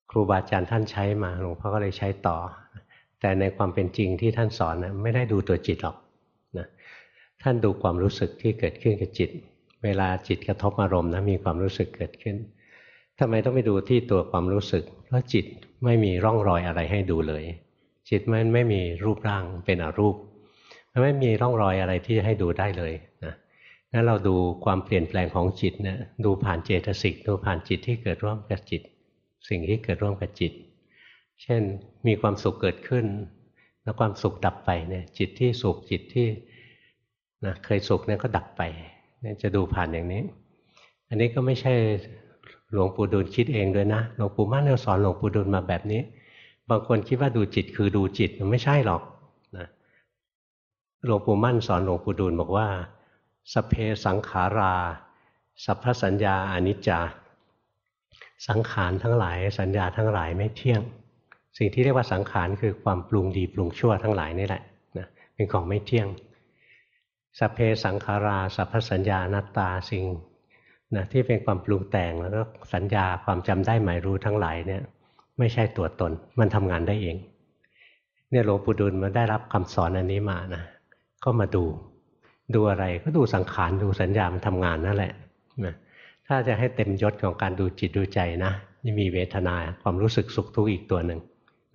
ครูบาอาจารย์ท่านใช้มาหลวงพ่อก็เลยใช้ต่อ แต่ในความเป็นจริงที่ท่านสอนนะไม่ได้ดูตัวจิตหรอกนะท่านดูความรู้สึกที่เกิดขึ้นกับจิต เวลาจิตกระทบอารมณ์นะมีความรู้สึกเกิดขึ้นทำไมต้องไปดูที่ตัวความรู้สึก เพราะจิตไม่มีร่องรอยอะไรให้ดูเลย จิตมันไม่มีรูปร่างเป็นอรูปมันไม่มีร่องรอยอะไรที่ให้ดูได้เลยนะ งั้นเราดูความเปลี่ยนแปลงของจิตเนะี่ยดูผ่านเจตสิกดูผ่านจิตที่เกิดร่วมกับจิต สิ่งที่เกิดร่วมกับจิต เช่นมีความสุขเกิดขึ้น แล้วความสุขดับไปเนี่ยจิตที่สุขจิตที่นะเคยสุขเนี่ยก็ดับไปเนี่ยจะดูผ่านอย่างนี้ อันนี้ก็ไม่ใช่หลวงปู่ดูลคิดเองด้วยนะหลวงปู่มั่นเราสอนหลวงปู่ดูลมาแบบนี้ บางคนคิดว่าดูจิตคือดูจิตมันไม่ใช่หรอกนะหลวงปู่มั่นสอนหลวงปู่ดูลบอกว่า สเพสังขารา สัพพสัญญาอนิจจา สังขารทั้งหลายสัญญาทั้งหลายไม่เที่ยง สิ่งที่เรียกว่าสังขารคือความปรุงดีปรุงชั่วทั้งหลายนี่แหละนะเป็นของไม่เที่ยงสเพสังขาราสัพพสัญญานัตตาสิ่งนะที่เป็นความปรุงแต่งแล้วก็สัญญาความจำได้หมายรู้ทั้งหลายเนี่ยไม่ใช่ตัวตน มันทำงานได้เองเนี่ยหลวงปู่ดูลมาได้รับคำสอนอันนี้มานะก็มาดู ดูอะไรก็ดูสังขารดูสัญญามันทำงานนั่นแหละนะถ้าจะให้เต็มยศของการดูจิตดูใจนะนี่มีเวทนาความรู้สึกสุขทุกข์อีกตัวหนึ่ง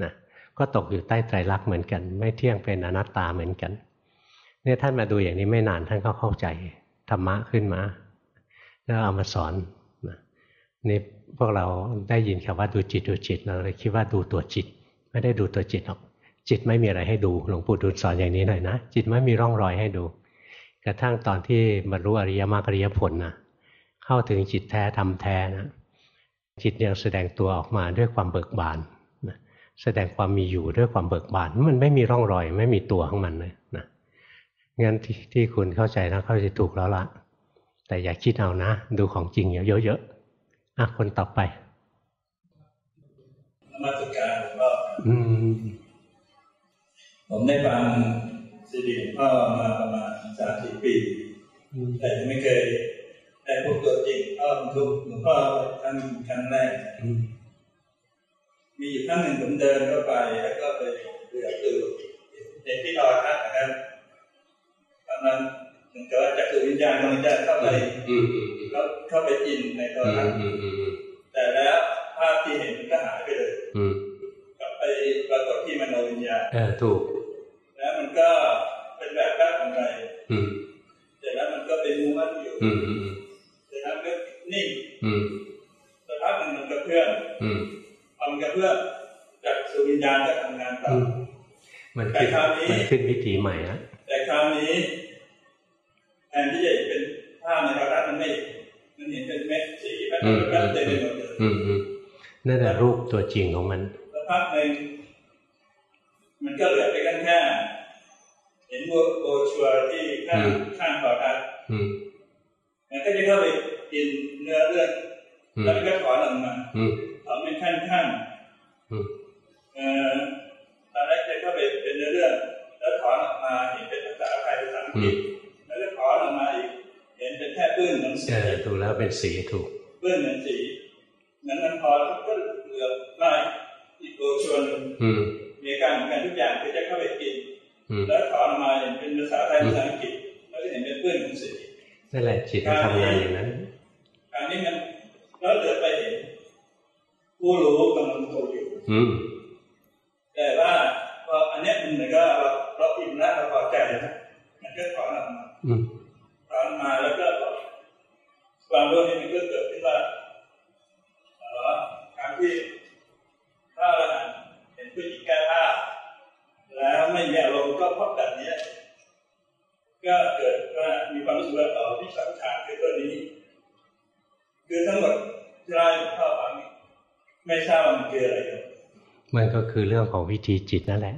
นะก็ตกอยู่ใต้ไตรลักษณ์เหมือนกัน ไม่เที่ยงเป็นอนัตตาเหมือนกันเนี่ยท่านมาดูอย่างนี้ไม่นานท่านก็เข้าใจธรรมะขึ้นมา แล้วเอามาสอนนะนี่พวกเราได้ยินคำว่าดูจิตดูจิตเราเลยคิดว่าดูตัวจิต ไม่ได้ดูตัวจิตหรอกจิตไม่มีอะไรให้ดูหลวงปู่ดูลสอนอย่างนี้หน่อยนะจิตไม่มีร่องรอยให้ดู กระทั่งตอนที่บรรลุอริยมรรคอริยผลนะเข้าถึงจิตแท้ทำแท้นะจิตยังแสดงตัวออกมาด้วยความเบิกบานนะแสดงความมีอยู่ด้วยความเบิกบาน มันไม่มีร่องรอย ไม่มีตัวของมันเลยนะงั้นทที่คุณเข้าใจนะเข้าใจถูกแล้วละแต่อย่าคิดเอานะ ดูของจริงเยอะๆอะคนต่อไปมาตรการหลวงพ่ออืมผมได้ฟังซีดีหลวงพ่อมาประมาณ สามสี่ปีอืมแต่ยังไม่เคยได้พบตัวจริงพ่อบรรทุกหลวงพ่อครั้งครั้งแรกอืมมีอยู่ครั้งหนึ่งผมเดินเข้าไปแล้วก็ไปเหลือดูเห็นที่นอนทักนะครับตอนนั้นเหมือนกับว่าจักรวิญญาณกำลังจะเข้าไปอืมอืมเข้าเข้าไปอินในตัวอืทัมกอืมอืมแต่แล้วภาพที่เห็นมันก็หายไปเลยอืมกลับไปปรากฏที่มโนวิญญาณเออถูก อยู่อืมอืมเสร็จแล้วก็นิ่งอืมสักพักหนึ่งมันกระเพื่อมอืมพอมันกระเพื่อมจากสุวิญญาณจะทำงานต่ออือมมันขึ้นแต่คราวนี้มันขึ้นวิถีใหม่แล้วแต่คราวนี้แทนที่จะเป็นภาพในกระดาษมันไม่มันเห็นเป็นเม็ดสีแบบแบบเต็มไปหมดเลยอืมอืมนั่นแหละรูปตัวจริงของมันสักพักหนึ่งมันก็เหลือไปกันแค่เห็นโบโบชัวร์ที่ข้างอืมข้างขอทัศอื มมันก็จะเข้าไปกินเนื้อเลือดอืมแล้วมันก็ถอนออกมาอืมถอนเป็นขั้นๆอืมเอ่อตอนแรกจะเข้าไปเป็นเนื้อเรื่องแล้วถอนออกมาเห็นเป็นภาษาไทยภาษาอังกฤษแล้วก็ถอนออกมาอีกเห็นเป็นแค่ปื้นเหมือนสีเออถูกแล้วเป็นสีถูกปื้นเหมือนสีนั้นมันพอก็เหลือมาอีกโบชวนอืมมีอาการเหมือนกันทุกอย่างคือจะเข้าไปกินอืมแล้วถอนออกมาเห็นเป็นภาษาไทยภาษาอังกฤษแล้วก็เห็นเป็นปื้นเหมือนสี นั่นแหละจิตมันทำงานอย่างนั้นคราวนี้มันแล้วเหลือไปเห็นผู้รู้กำลังโตอยู่ อืม แต่ว่าพออันเนี้ยมันเหมือนก็เราเราอิ่มแล้วเราพอใจแล้วมันก็ถอนออกมาอืมถอนมาแล้วก็ความรู้นี้มันก็เกิดขึ้นว่าเออการที่ถ้าเราเห็นผู้หญิงแก้ผ้าแล้วไม่มีอารมณ์ก็เพราะแบบนี้ก็เกิด ว่ามีความรู้สึกว่าต่อที่สังขารคือตัวนี้ คือทั้งหมดที่เราเข้าฟังไม่ทราบว่ามันคืออะไรกันมันก็คือเรื่องของวิธีจิตนั่นแหละ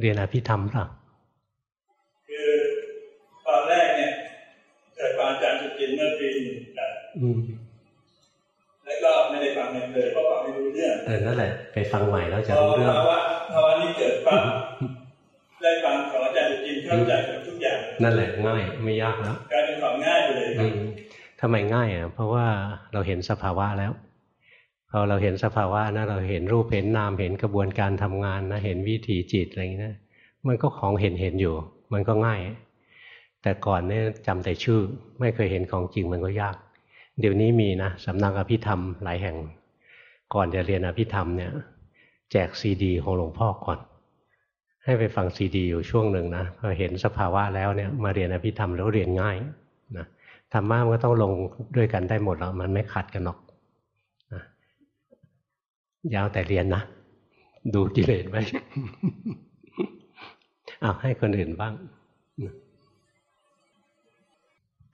เรียนอภิธรรมเปล่าคือตอนแรกเนี่ยเกิดฟังอาจารย์สุจินต์เมื่อปีหนึ่งแปดอืมแล้วก็ไม่ได้ฟังเลยเลยเพราะฟังไม่รู้เรื่องเออนั่นแหละ ไปฟังใหม่แล้วพจะอรู้เรื่องภาวะภาวะนี้เกิดปั๊บ ได้ฟังของอาจารย์สุจินต์เข้าใจหมดทุกอย่าง นั่นแหละง่ายไม่ยากแล้วกลายเป็นของง่ายไปเลยครัอืบมทำไมง่ายอะเพราะว่าเราเห็นสภาวะแล้วพอเราเห็นสภาวะนะเราเห็นรูปเห็นนามเห็นกระบวนการทำงานนะเห็นวิถีจิตอะไรอย่างนี้นะมันก็ของเห็นเห็นอยู่ มันก็ง่าย แต่ก่อนเนี่ยจำแต่ชื่อ ไม่เคยเห็นของจริงมันก็ยาก เดี๋ยวนี้มีนะสำนักอภิธรรมหลายแห่ง ก่อนจะเรียนอภิธรรมเนี่ย แจกซีดีของหลวงพ่อก่อน ให้ไปฟังซีดีอยู่ช่วงหนึ่งนะพอเห็นสภาวะแล้วเนี่ยมาเรียนอภิธรรมแล้วเรียนง่ายนะธรรมะมันก็ต้องลงด้วยกันได้หมดหรอกมันไม่ขัดกันหรอกนะยาวแต่เรียนนะ ดูกิเลสไว้เอาให้คนอื่นบ้าง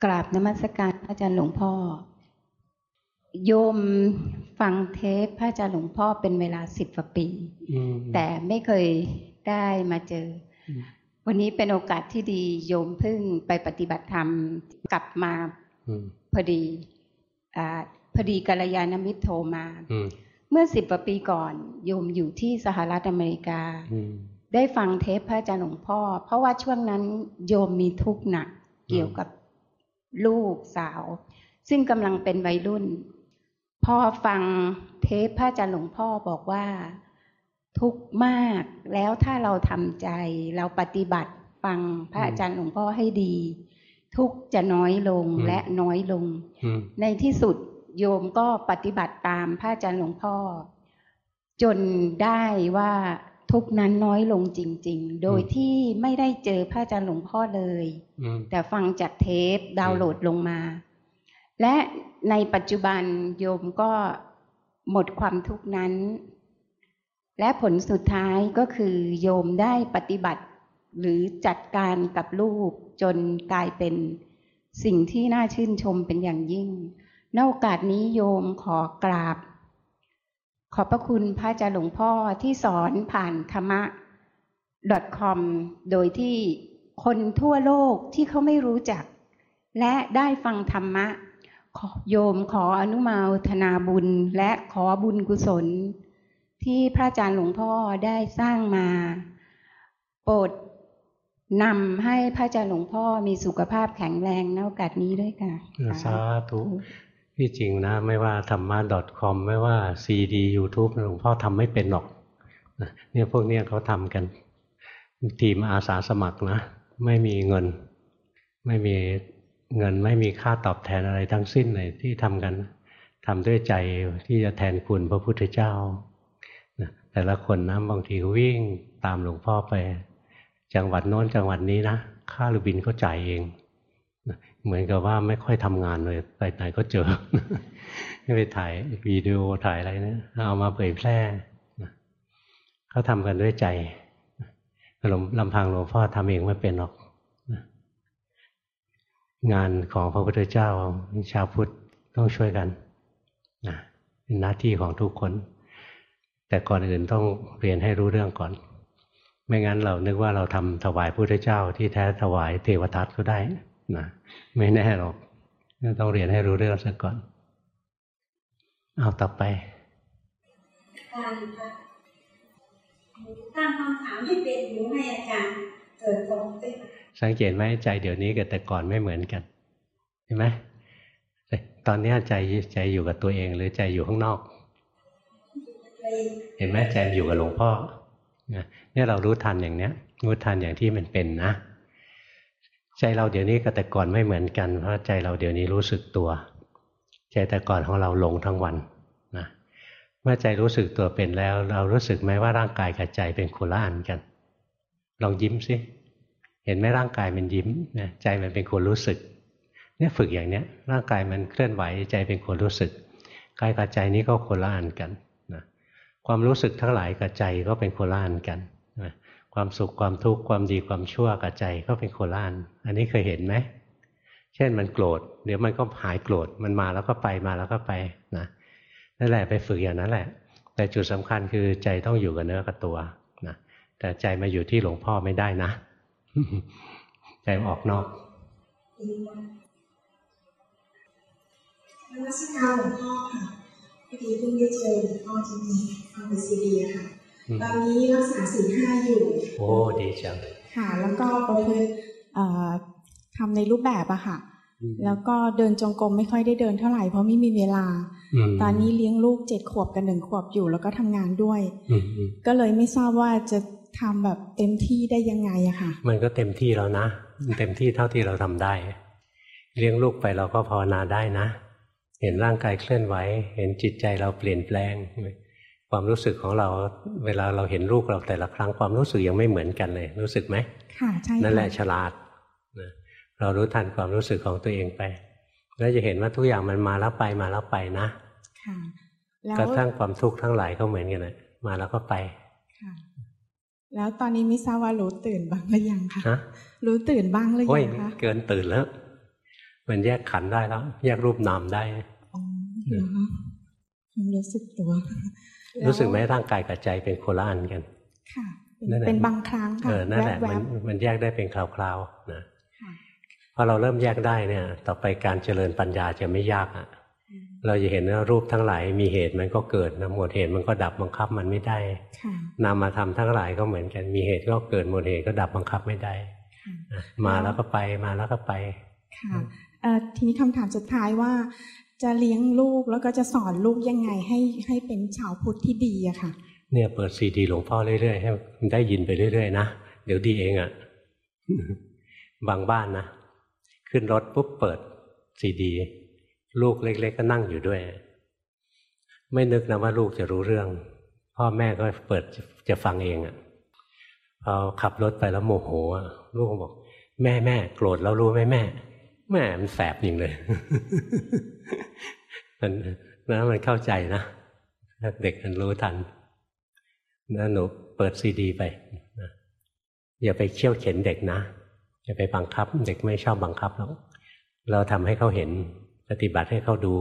กราบนมัสการพระอาจารย์หลวงพ่อ โยมฟังเทปพระอาจารย์หลวงพ่อเป็นเวลาสิบกว่าปีอืมแต่ไม่เคย ได้มาเจออมวันนี้เป็นโอกาสที่ดีโยมเพิ่งไปปฏิบัติธรรมกลับมาอืมพอดีอาพอดีกัลยาณมิตรโทรมาอืมเมื่อสิบกว่าปีก่อน โยมอยู่ที่สหรัฐอเมริกาอืมได้ฟังเทปพระอาจารย์หลวงพ่อ เพราะว่าช่วงนั้นโยมมีทุกข์หนักเกี่ยวกับลูกสาว ซึ่งกำลังเป็นวัยรุ่น พอฟังเทปพระอาจารย์หลวงพ่อบอกว่า ทุกข์มากแล้วถ้าเราทำใจ เราปฏิบัติฟังพระอาจารย์หลวงพ่อให้ดี ทุกข์จะน้อยลงอืมและน้อยลงอืมในที่สุดโยมก็ปฏิบัติตามพระอาจารย์หลวงพ่อ จนได้ว่าทุกข์นั้นน้อยลงจริง ๆ โดยที่ไม่ได้เจอพระอาจารย์หลวงพ่อเลยอืมแต่ฟังจากเทปดาวน์โหลดลงมา และในปัจจุบันโยมก็หมดความทุกข์นั้น และผลสุดท้ายก็คือโยมได้ปฏิบัติ หรือจัดการกับลูกจนกลายเป็นสิ่งที่น่าชื่นชมเป็นอย่างยิ่งในโอกาสนี้โยมขอกราบ ขอบพระคุณพระอาจารย์หลวงพ่อที่สอนผ่านธรรมะ .com โดยที่คนทั่วโลกที่เขาไม่รู้จัก และได้ฟังธรรมะขอโยมขออนุโมทนาบุญและขอบุญกุศล ที่พระอาจารย์หลวงพ่อได้สร้างมา โปรดนำให้พระอาจารย์หลวงพ่อมีสุขภาพแข็งแรงในโอกาสนี้ด้วยค่ะสาธุที่จริงนะ ไม่ว่าธรรมะ .com ไม่ว่าซีดี YouTube หลวงพ่อทำไม่เป็นหรอกนะเนี่ยพวกเนี้ยเขาทำกัน ทีมอาสาสมัครนะ ไม่มีเงิน ไม่มีเงินไม่มีค่าตอบแทนอะไรทั้งสิ้นเลยที่ทำกันทำด้วยใจที่จะแทนคุณพระพุทธเจ้านะ แต่ละคนนะบางทีวิ่งตามหลวงพ่อไป จังหวัดโน้นจังหวัดนี้นะค่าเรือบินเขาจ่ายเอง เหมือนกับว่าไม่ค่อยทำงานเลยไปไหนก็เจอไปถ่ายวิดีโอถ่ายอะไรเนะเอามาเผยแพร่เขาทำกันด้วยใจหลวงลำพังหลวงพ่อทำเองไม่เป็นหรอกงานของพระพุทธเจ้าชาวพุทธต้องช่วยกันนะเป็นหน้าที่ของทุกคน แต่ก่อนอื่นต้องเรียนให้รู้เรื่องก่อน ไม่งั้นเรานึกว่าเราทำถวายพระพุทธเจ้าที่แท้ถวายเทวทัตก็ได้นะไม่แน่หรอกต้องเรียนให้รู้เรื่องซะก่อน เอาต่อไปการค่ะหนูตั้งคำถามให้เป็นหนูให้อาจารย์เกิดความเป็นสังเกตไหมใจเดี๋ยวนี้กับแต่ก่อนไม่เหมือนกันเห็นไหมตอนนี้ใจใจอยู่กับตัวเองหรือใจอยู่ข้างนอก เห็นไหมใจอยู่กับหลวงพ่อเนี่ยเรารู้ทันอย่างเนี้ยรู้ทันอย่างที่มันเป็นนะ ใจเราเดี๋ยวนี้กับแต่ก่อนไม่เหมือนกัน เพราะใจเราเดี๋ยวนี้รู้สึกตัว ใจแต่ก่อนของเราหลงทั้งวันนะเมื่อใจรู้สึกตัวเป็นแล้ว เรารู้สึกไหมว่าร่างกายกับใจเป็นคนละอันกัน ลองยิ้มสิเห็นไหมร่างกายมันยิ้มนะใจมันเป็นคนรู้สึก เนี่ยฝึกอย่างเนี้ยร่างกายมันเคลื่อนไหวใจเป็นคนรู้สึกกายกับใจนี้ก็คนละอันกัน ความรู้สึกทั้งหลายกับใจก็เป็นโคละอันกันความสุขความทุกข์ความดีความชั่วกับใจก็เป็นโคละอันอันนี้เคยเห็นไหมเช่นมันโกรธเดี๋ยวมันก็หายโกรธมันมาแล้วก็ไปมาแล้วก็ไปนะนั่นแหละไปฝึกอย่างนั้นแหละ แต่จุดสำคัญคือใจต้องอยู่กับเนื้อกับตัวนะแต่ใจมาอยู่ที่หลวงพ่อไม่ได้นะใจออกนอกดีมากนวัตการหลวงพ่อค่ะ พอดีเพิ่งได้เจอหลวงพ่อจริงๆฟังในซีดีอะค่ะอืมตอนนี้รักษาสี่ห้าอยู่ โอ้ดีจัง ค่ะ แล้วก็ประพฤติเอ่อทำในรูปแบบอะค่ะอืมแล้วก็เดินจงกรมไม่ค่อยได้เดินเท่าไหร่เพราะไม่มีเวลามตอนนี้เลี้ยงลูกเจ็ดขวบกับหนึ่งขวบอยู่ แล้วก็ทำงานด้วยอืมอืมก็เลยไม่ทราบว่าจะทำแบบเต็มที่ได้ยังไงอะค่ะ มันก็เต็มที่แล้วนะมันเต็มที่เท่าที่เราทำได้ เลี้ยงลูกไปเราก็ภาวนาได้นะ เห็นร่างกายเคลื่อนไหว เห็นจิตใจเราเปลี่ยนแปลง ความรู้สึกของเราเวลาเราเห็นลูกเราแต่ละครั้งความรู้สึกยังไม่เหมือนกันเลย รู้สึกไหมค่ะใช่ค่นั่นแหละฉลาดนะเรารู้ทันความรู้สึกของตัวเองไป แล้วจะเห็นว่าทุกอย่างมันมาแล้วไปมาแล้วไปนะค่ะแล้วกระทั่งความทุกข์ทั้งหลายก็เหมือนกันนะมาแล้วก็ไปค่ะแล้วตอนนี้ไม่ทราบว่ารู้ตื่นบ้างหรือยังคะฮะรู้ตื่นบ้างหรือโอ้ยยังคะเกินตื่นแล้ว มันแยกขันธ์ได้แล้ว แยกรูปนามได้อ๋อเหรอคะความรู้สึกตัว รู้สึกไหมร่างกายกับใจเป็นคนละอันกันค่ะนั่นแหละเป็นบางครั้งค่ะเออนั่นแหละแวมันบมันแยกได้เป็นคราวๆนะๆค่ะพอเราเริ่มแยกได้เนี่ย ต่อไปการเจริญปัญญาจะไม่ยากอะ เราจะเห็นว่ารูปทั้งหลายมีเหตุมันก็เกิดนะหมดเหตุมันก็ดับบังคับมันไม่ได้ค่ะนามธรรมทั้งหลายก็เหมือนกันมีเหตุก็เกิดหมดเหตุก็ดับบังคับไม่ได้ค่ะนะมาแล้วก็ไปมาแล้วก็ไปค่ะเอ่อ ทีนี้คำถามสุดท้ายว่า จะเลี้ยงลูกแล้วก็จะสอนลูกยังไงให้ให้เป็นชาวพุทธที่ดีอะค่ะเนี่ยเปิดซีดีหลวงพ่อเรื่อยๆให้มันได้ยินไปเรื่อยๆนะเดี๋ยวดีเองอะบางบ้านนะขึ้นรถปุ๊บเปิดซีดี ลูกเล็ก ๆ ก็นั่งอยู่ด้วย ไม่นึกนะว่าลูกจะรู้เรื่อง พ่อแม่ก็เปิดจะฟังเองอะพอขับรถไปแล้วโมโหลูกก็บอก แม่แม่โกรธแล้วรู้ไหมแม่ แม่มันแสบจริงเลยมันนะมันเข้าใจนะเด็กมันรู้ทันนะหนูเปิดซีดีไปอย่าไปเขี่ยวเข็นเด็กนะอย่าไปบังคับ เด็กไม่ชอบบังคับหรอกเราทำให้เขาเห็นปฏิบัติให้เขาดู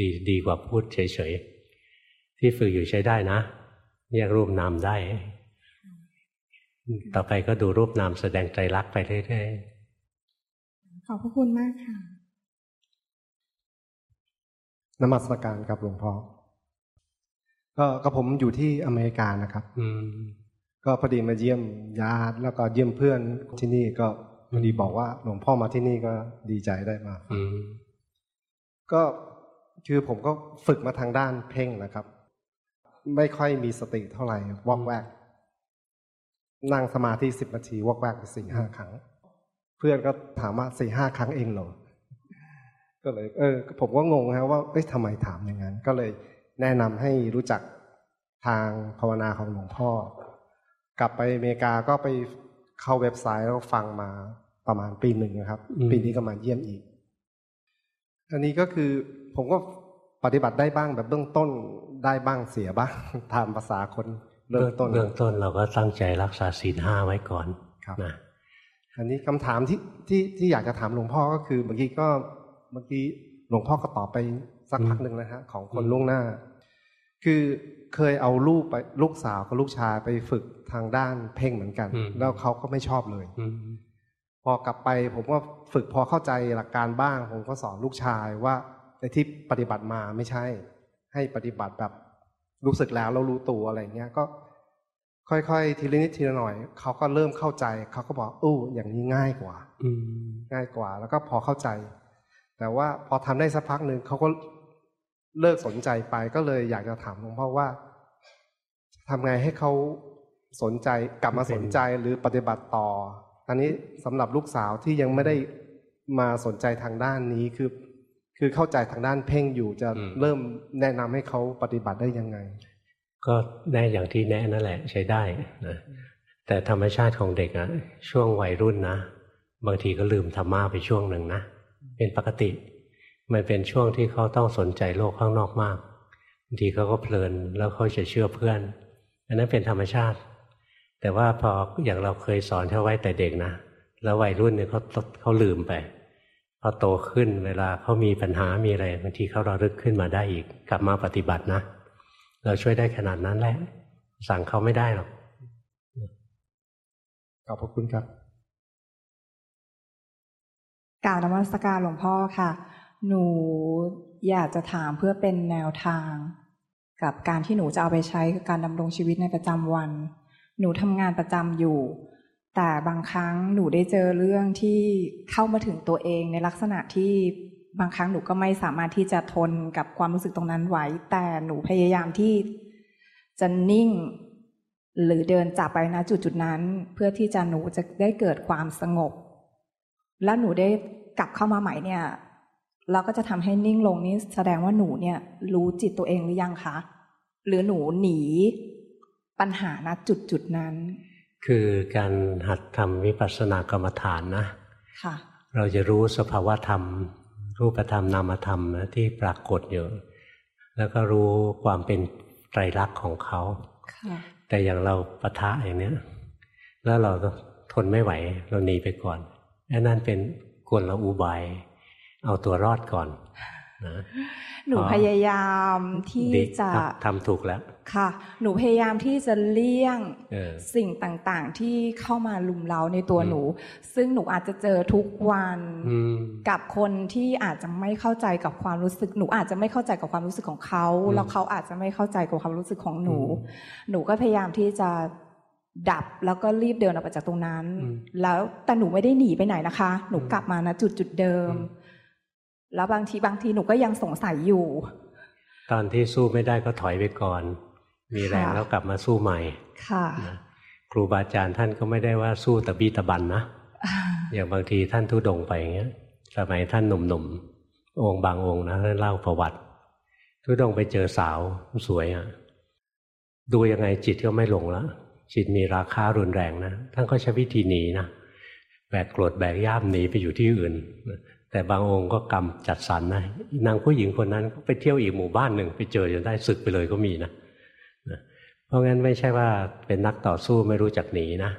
ดีดีกว่าพูดเฉยๆที่ฝึกอยู่ใช้ได้นะแยกรูปนามได้ ต่อไปก็ดูรูปนามแสดงใจรักไปเรื่อยข อบพระคุณมากค่ะนมัสการครับหลวงพ่อก็ก็ผมอยู่ที่อเมริกานะครับๆอืม ก็พอดีมาเยี่ยมญาติแล้วก็เยี่ยมเพื่อนที่นี่ก็พอดีบอกว่า หลวงพ่อมาที่นี่ก็ดีใจได้มาอืมก็คือผมก็ฝึกมาทางด้านเพ่งนะครับ ไม่ค่อยมีสติเท่าไหร่วอกแวก นั่งสมาธิสิบนาทีวอกแวกไปสี่ห้าครั้งเพื่อนก็ถามว่าสี่ห้าครั้งเองเหรอ ก็เลย เออ ผมก็งงครับว่าเอ้ยทำไมถามอย่างนั้น ก็เลยแนะนำให้รู้จักทางภาวนาของหลวงพ่อ กลับไปอเมริกาก็ไปเข้าเว็บไซต์แล้วฟังมาประมาณปีหนึ่งนะครับ ปีนี้ก็มาเยี่ยมอีก อันนี้ก็คือผมก็ปฏิบัติได้บ้างแบบเบื้องต้นได้บ้างเสียบ้างตามภาษาคนเริ่มต้นเบื้องต้นเราก็ตั้งใจรักษาศีลห้าไว้ก่อน ครับนะอันนี้คำถามที่ที่ที่อยากจะถามหลวงพ่อก็คือเมื่อกี้ก็เมื่อกี้หลวงพ่อก็ตอบไปสักพักหนึ่งนะฮะของคนล่วงหน้า คือเคยเอาลูกไปลูกสาวกับลูกชายไปฝึกทางด้านเพ่งเหมือนกัน แล้วเขาก็ไม่ชอบเลยอืมพอกลับไปผมก็ฝึกพอเข้าใจหลักการบ้าง ผมก็สอนลูกชายว่าในที่ปฏิบัติมาไม่ใช่ ให้ปฏิบัติแบบรู้สึกแล้วแล้วรู้ตัวอะไรเงี้ยก็ ค่อยๆ ทีละนิดทีละหน่อย เขาก็เริ่มเข้าใจ เขาก็บอกอู้อย่างนี้ง่ายกว่าอืมง่ายกว่า แล้วก็พอเข้าใจ แต่ว่าพอทำได้สักพักหนึ่งเขาก็เลิกสนใจไปก็เลยอยากจะถามหลวงพ่อว่าทำไงให้เขาสนใจกลับมาสนใจหรือปฏิบัติต่อตอนนี้สำหรับลูกสาวที่ยังไม่ได้มาสนใจทางด้านนี้คือ คือเข้าใจทางด้านเพ่งอยู่จะเริ่มแนะนำให้เขาปฏิบัติได้ยังไง ก็ได้อย่างที่แนะนั่นแหละใช้ได้นะแต่ธรรมชาติของเด็กอะช่วงวัยรุ่นนะ บางทีก็ลืมธรรมะไปช่วงหนึ่งนะ เป็นปกติ มันเป็นช่วงที่เขาต้องสนใจโลกข้างนอกมากบางทีเขาก็เพลินแล้วเขาจะเชื่อเพื่อน อันนั้นเป็นธรรมชาติ แต่ว่าพออย่างเราเคยสอนเขาไว้แต่เด็กนะ แล้ววัยรุ่นเนี่ยเขาเขาลืมไปพอโตขึ้นเวลาเขามีปัญหามีอะไรบางทีเขาระลึกขึ้นมาได้อีก กลับมาปฏิบัตินะ เราช่วยได้ขนาดนั้นแหละ สั่งเขาไม่ได้หรอกขอบพระคุณครับกล่าวนมัสการหลวงพ่อค่ะ หนูอยากจะถามเพื่อเป็นแนวทาง กับการที่หนูจะเอาไปใช้กับการดำรงชีวิตในประจำวัน หนูทำงานประจำอยู่ แต่บางครั้งหนูได้เจอเรื่องที่เข้ามาถึงตัวเองในลักษณะที่ บางครั้งหนูก็ไม่สามารถที่จะทนกับความรู้สึกตรงนั้นไว้แต่หนูพยายามที่จะนิ่ง หรือเดินจากไปนะจุดจุดๆนั้น เพื่อที่จะหนูจะได้เกิดความสงบ แล้วหนูได้กลับเข้ามาใหม่เนี่ย เราก็จะทำให้นิ่งลงนี่แสดงว่าหนูเนี่ย รู้จิตตัวเองหรือยังคะหรือหนูหนีปัญหาณจุดจุดๆนั้น คือการหัดทำวิปัสสนากรรมฐานนะ ค่ะ เราจะรู้สภาวะธรรม รูปธรรมนามธรรมนะที่ปรากฏอยู่ แล้วก็รู้ความเป็นไตรลักษณ์ของเขาค่ะแต่อย่างเราปะทะอย่างเนี้ย แล้วเราทนไม่ไหวเราหนีไปก่อนอันนั้นเป็นกลอุบายเอาตัวรอดก่อน นะหนูอ๋อพยายามที่ดีจะทำทำถูกแล้วค่ะ หนูพยายามที่จะเลี่ยงเออสิ่งต่างๆ ที่เข้ามาลุมเร้าในตัวอืมหนู ซึ่งหนูอาจจะเจอทุกวันอืมกับคนที่อาจจะไม่เข้าใจกับความรู้สึก หนูอาจจะไม่เข้าใจกับความรู้สึกของเขาอืมแล้วเขาอาจจะไม่เข้าใจกับความรู้สึกของหนูอืมหนูก็พยายามที่จะดับแล้วก็รีบเดินออกไปจากตรงนั้นอืมแล้วแต่หนูไม่ได้หนีไปไหนนะคะ หนูอืมกลับมาณจุดจุดเดิมอืม แล้วบางทีบางทีหนูก็ยังสงสัยอยู่ ตอนที่สู้ไม่ได้ก็ถอยไปก่อน มีแรงค่ะแล้วกลับมาสู้ใหม่ ค่ะนะครูบาอาจารย์ท่านก็ไม่ได้ว่าสู้ตะบี้ตะบันนะอย่างบางทีท่านทุดงไปอย่างเงี้ยสมัยท่านหนุ่มๆองค์บางองค์นะท่านเล่าประวัติ ทุดงไปเจอสาวสวยอะดูยังไงจิตก็ไม่ลงแล้วจิตมีราคารุนแรงนะท่านก็ใช้วิธีหนีนะแบกกรดแบกย่ามหนีไปอยู่ที่อื่น แต่บางองค์ก็กรรมจัดสรรนะนางผู้หญิงคนนั้นก็ไปเที่ยวอีกหมู่บ้านหนึ่งไปเจอจนได้ศึกไปเลยก็มีนะนะเพราะงั้นไม่ใช่ว่าเป็นนักต่อสู้ไม่รู้จักหนีนะ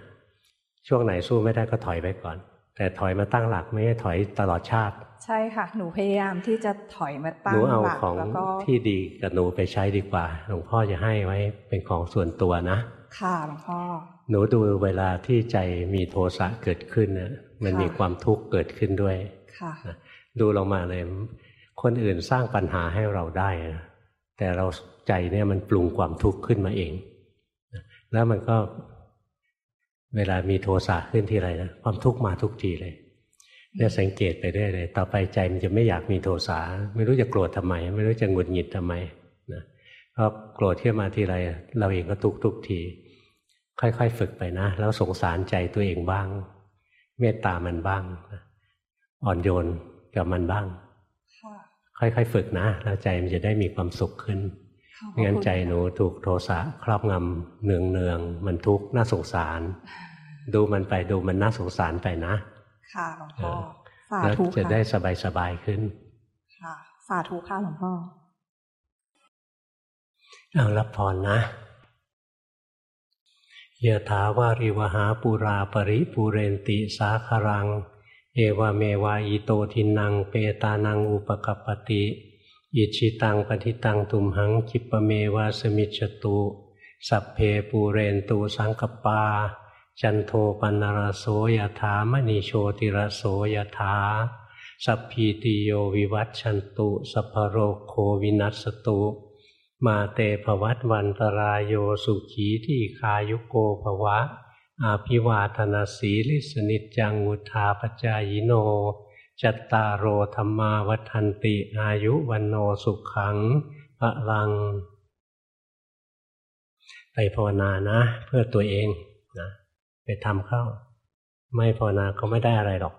ช่วงไหนสู้ไม่ได้ก็ถอยไปก่อน แต่ถอยมาตั้งหลักไม่ใช่ถอยตลอดชาติ ใช่ค่ะ หนูพยายามที่จะถอยมาตั้หงนูเอาหลักของแล้วก็ที่ดีกับหนูไปใช้ดีกว่าหลวงพ่อจะให้ไว้เป็นของส่วนตัวนะ ค่ะหลวงพ่อหนูดูเวลาที่ใจมีโทสะเกิดขึ้นเนี่ยมันค่ะมีความทุกข์เกิดขึ้นด้วยค่ะ ดูลงมาเลย คนอื่นสร้างปัญหาให้เราได้นะแต่เราใจเนี่ยมันปรุงความทุกข์ขึ้นมาเอง แล้วมันก็เวลามีโทสะขึ้นทีไรนะความทุกข์มาทุกทีเลยเนี่ยสังเกตไปเรื่อยเลย ต่อไปใจมันจะไม่อยากมีโทสะไม่รู้จะโกรธทำไม ไม่รู้จะหงุดหงิดทำไมนะเพราะโกรธขึ้นมาทีไร เราเองก็ทุกทุกที ค่อยๆ ฝึกไปนะ แล้วสงสารใจตัวเองบ้าง เมตตามันบ้างนะ อ่อนโยนกับมันบ้างค่ะค่อยๆฝึกนะ แล้วใจมันจะได้มีความสุขขึ้นขอบพระไม่งั้นคุณใจหนูถูกโทสะครอบงำเนืองเนืองๆมันทุกข์น่าสงสาร ดูมันไปดูมันน่าสงสารไปนะ ค่ะหลวงพ่อสาแล้วธุจะค่ะได้สบายๆขึ้น ค่ะสาธุค่ะหลวงพ่อเอารับพรนะยะถาวาริวหาปุราปริปูเรนติสาคารัง เอวเมวะอิโตทินังเปตานังอุปกปปติอิชิตังปฏิตังตุมหังคิปเมวะสมิจตุ สัพเพปูเรนตูสังกปา จันโทปันรโสยถามณีโชติรโสยถาสัพพีติโยวิวัตชันตุ สัพพโรโควินัสตุ มาเตภวัตวันตรายโยสุขีที่คายุโกภวะ อาภิวาธนาสีลิสนิจจังวุธาปจายโน จัตตารโอธรรมาวัฏันติ อายุวันโนสุขังพระลัง ไปภาวนานะ เพื่อตัวเองนะไปทำเข้า ไม่ภาวนาก็ไม่ได้อะไรหรอก